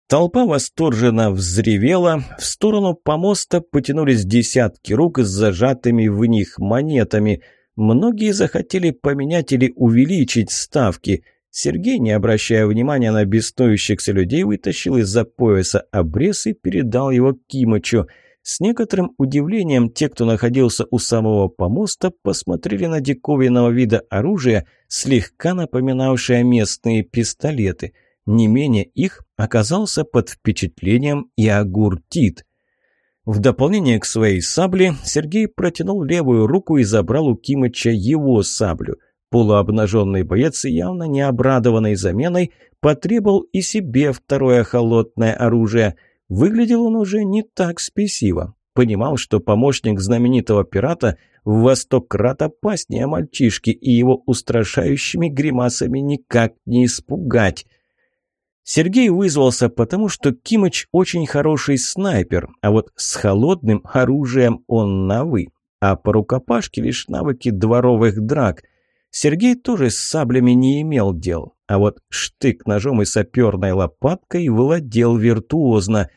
Толпа восторженно взревела, в сторону помоста потянулись десятки рук с зажатыми в них монетами. Многие захотели поменять или увеличить ставки. Сергей, не обращая внимания на беснующихся людей, вытащил из-за пояса обрез и передал его Кимычу – с некоторым удивлением те, кто находился у самого помоста, посмотрели на диковинного вида оружия, слегка напоминавшее местные пистолеты. Не менее их оказался под впечатлением и Агуртит. В дополнение к своей сабле Сергей протянул левую руку и забрал у Кимыча его саблю. Полуобнаженный боец, явно не обрадованный заменой, потребовал и себе второе холодное оружие – Выглядел он уже не так спесиво. Понимал, что помощник знаменитого пирата во сто крат опаснее мальчишки, и его устрашающими гримасами никак не испугать. Сергей вызвался потому, что Кимыч очень хороший снайпер, а вот с холодным оружием он на «вы». А по рукопашке лишь навыки дворовых драк. Сергей тоже с саблями не имел дел, а вот штык ножом и саперной лопаткой владел виртуозно.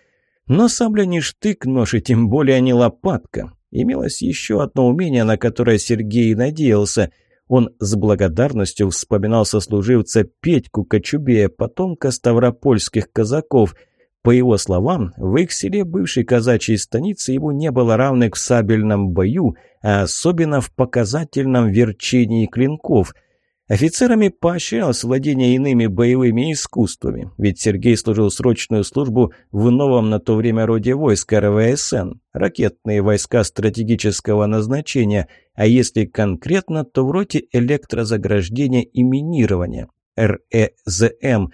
Но сабля не штык-нож и тем более не лопатка. Имелось еще одно умение, на которое Сергей надеялся. Он с благодарностью вспоминал сослуживца Петьку Кочубея, потомка ставропольских казаков. По его словам, в их селе бывшей казачьей станицы ему не было равных в сабельном бою, а особенно в показательном верчении клинков – Офицерами поощрялось владение иными боевыми искусствами, ведь Сергей служил срочную службу в новом на то время роде войск РВСН, ракетные войска стратегического назначения, а если конкретно, то в роте электрозаграждения и минирования, РЭЗМ,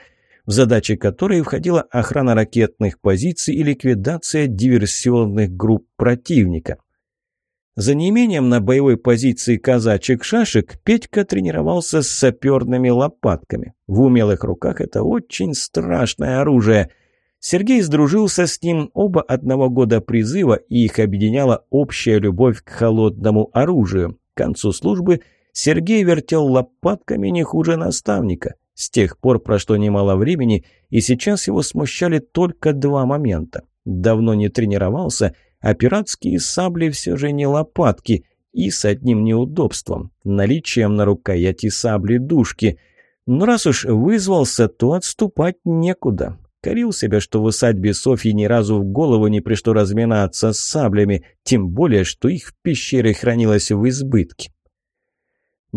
в задачи которой входила охрана ракетных позиций и ликвидация диверсионных групп противника. За неимением на боевой позиции казачек шашек Петька тренировался с саперными лопатками. В умелых руках это очень страшное оружие. Сергей сдружился с ним оба одного года призыва, и их объединяла общая любовь к холодному оружию. К концу службы Сергей вертел лопатками не хуже наставника. С тех пор прошло немало времени, и сейчас его смущали только два момента. Давно не тренировался – а пиратские сабли все же не лопатки, и с одним неудобством – наличием на рукояти сабли душки. Но раз уж вызвался, то отступать некуда. Корил себя, что в усадьбе Софьи ни разу в голову не пришло разминаться с саблями, тем более, что их в пещере хранилось в избытке.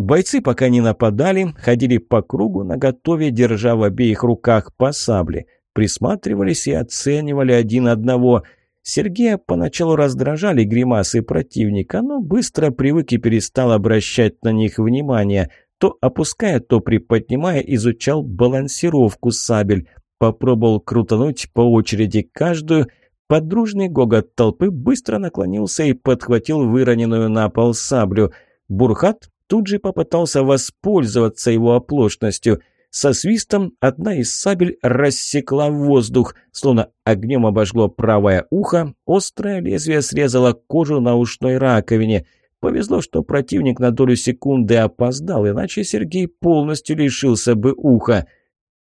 Бойцы пока не нападали, ходили по кругу, наготове, держа в обеих руках по сабле. Присматривались и оценивали один одного – Сергея поначалу раздражали гримасы противника, но быстро привык и перестал обращать на них внимание. То опуская, то приподнимая, изучал балансировку сабель. Попробовал крутануть по очереди каждую. Подружный гогот толпы быстро наклонился и подхватил выроненную на пол саблю. Бурхат тут же попытался воспользоваться его оплошностью – со свистом одна из сабель рассекла воздух, словно огнем обожгло правое ухо, острое лезвие срезало кожу на ушной раковине. Повезло, что противник на долю секунды опоздал, иначе Сергей полностью лишился бы уха.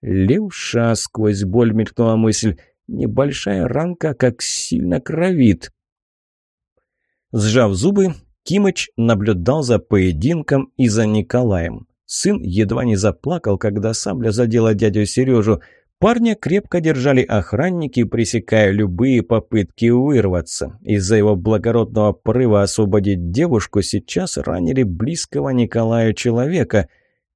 «Левша!» — сквозь боль мелькнула мысль. «Небольшая ранка, как сильно кровит!» Сжав зубы, Кимыч наблюдал за поединком и за Николаем. Сын едва не заплакал, когда сабля задела дядю Сережу. Парня крепко держали охранники, пресекая любые попытки вырваться. Из-за его благородного порыва освободить девушку сейчас ранили близкого Николаю человека.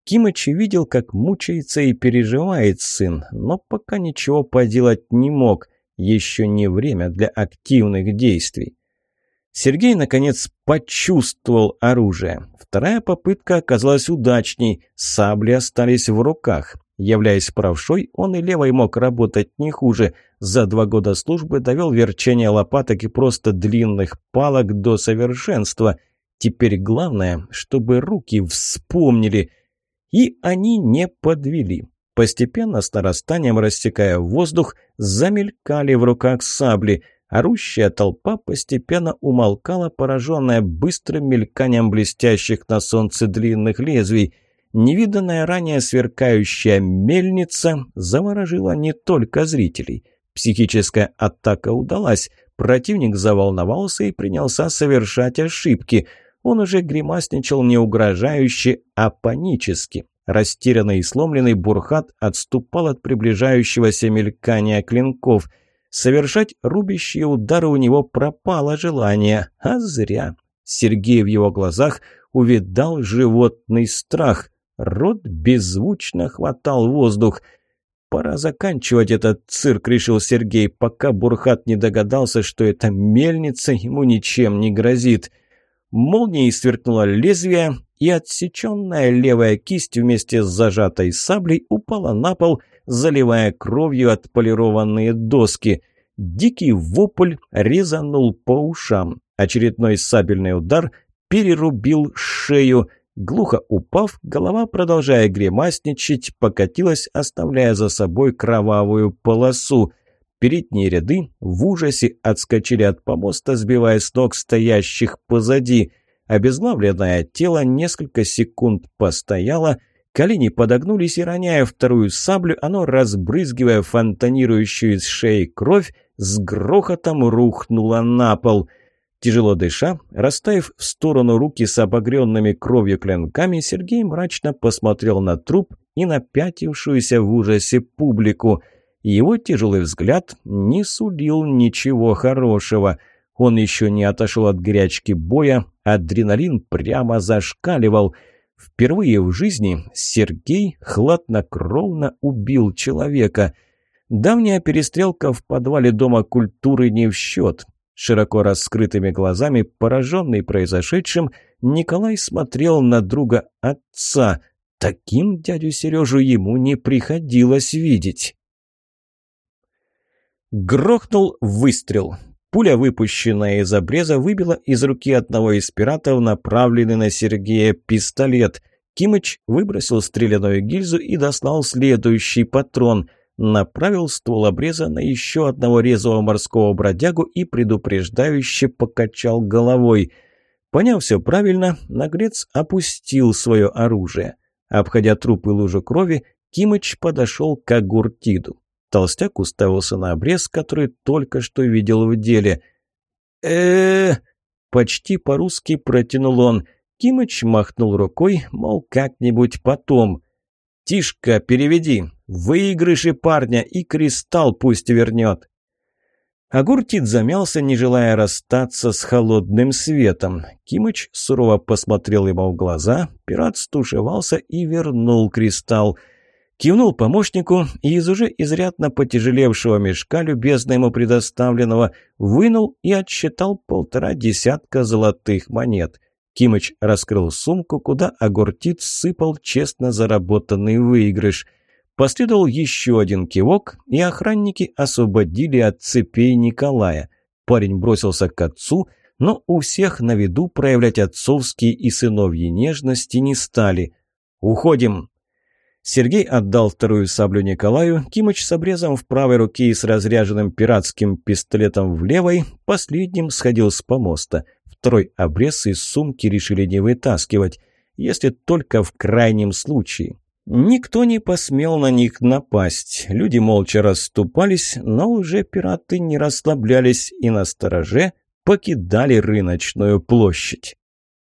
Кимыч видел, как мучается и переживает сын, но пока ничего поделать не мог. Еще не время для активных действий. Сергей, наконец, почувствовал оружие. Вторая попытка оказалась удачней, сабли остались в руках. Являясь правшой, он и левой мог работать не хуже. За два года службы довел верчение лопаток и просто длинных палок до совершенства. Теперь главное, чтобы руки вспомнили. И они не подвели. Постепенно, с нарастанием рассекая воздух, замелькали в руках сабли – Орущая толпа постепенно умолкала, пораженная быстрым мельканием блестящих на солнце длинных лезвий. Невиданная ранее сверкающая мельница заворожила не только зрителей. Психическая атака удалась. Противник заволновался и принялся совершать ошибки. Он уже гримасничал не угрожающе, а панически. Растерянный и сломленный Бурхат отступал от приближающегося мелькания клинков – Совершать рубящие удары у него пропало желание, а зря. Сергей в его глазах увидал животный страх. Рот беззвучно хватал воздух. «Пора заканчивать этот цирк», — решил Сергей, пока Бурхат не догадался, что эта мельница ему ничем не грозит. Молнией сверкнуло лезвие, и отсеченная левая кисть вместе с зажатой саблей упала на пол, заливая кровью отполированные доски. Дикий вопль резанул по ушам. Очередной сабельный удар перерубил шею. Глухо упав, голова, продолжая гремасничать, покатилась, оставляя за собой кровавую полосу. Передние ряды в ужасе отскочили от помоста, сбивая с ног стоящих позади. Обезглавленное тело несколько секунд постояло, колени подогнулись и, роняя вторую саблю, оно, разбрызгивая фонтанирующую из шеи кровь, с грохотом рухнуло на пол. Тяжело дыша, расставив в сторону руки с обогренными кровью клинками, Сергей мрачно посмотрел на труп и на пятившуюся в ужасе публику. Его тяжелый взгляд не сулил ничего хорошего – он еще не отошел от горячки боя, адреналин прямо зашкаливал. Впервые в жизни Сергей хладнокровно убил человека. Давняя перестрелка в подвале Дома культуры не в счет. Широко раскрытыми глазами, пораженный произошедшим, Николай смотрел на друга отца. Таким дядю Сережу ему не приходилось видеть. Грохнул выстрел. Пуля, выпущенная из обреза, выбила из руки одного из пиратов направленный на Сергея пистолет. Кимыч выбросил стреляную гильзу и дослал следующий патрон. Направил ствол обреза на еще одного резвого морского бродягу и предупреждающе покачал головой. Поняв все правильно, наглец опустил свое оружие. Обходя труп и лужу крови, Кимыч подошел к Агуртиду. Толстяк уставился на обрез, который только что видел в деле. э Почти по-русски протянул он. Кимыч махнул рукой, мол, как-нибудь потом. «Тишка, переведи. Выигрыши парня и кристалл пусть вернет». Агуртит замялся, не желая расстаться с холодным светом. Кимыч сурово посмотрел ему в глаза, пират стушевался и вернул кристалл. Кивнул помощнику и из уже изрядно потяжелевшего мешка, любезно ему предоставленного, вынул и отсчитал полтора десятка золотых монет. Кимыч раскрыл сумку, куда Агуртит сыпал честно заработанный выигрыш. Последовал еще один кивок, и охранники освободили от цепей Николая. Парень бросился к отцу, но у всех на виду проявлять отцовские и сыновьи нежности не стали. «Уходим!» Сергей отдал вторую саблю Николаю, Кимыч с обрезом в правой руке и с разряженным пиратским пистолетом в левой, последним сходил с помоста. Второй обрез из сумки решили не вытаскивать, если только в крайнем случае. Никто не посмел на них напасть. Люди молча расступались, но уже пираты не расслаблялись и на стороже покидали рыночную площадь.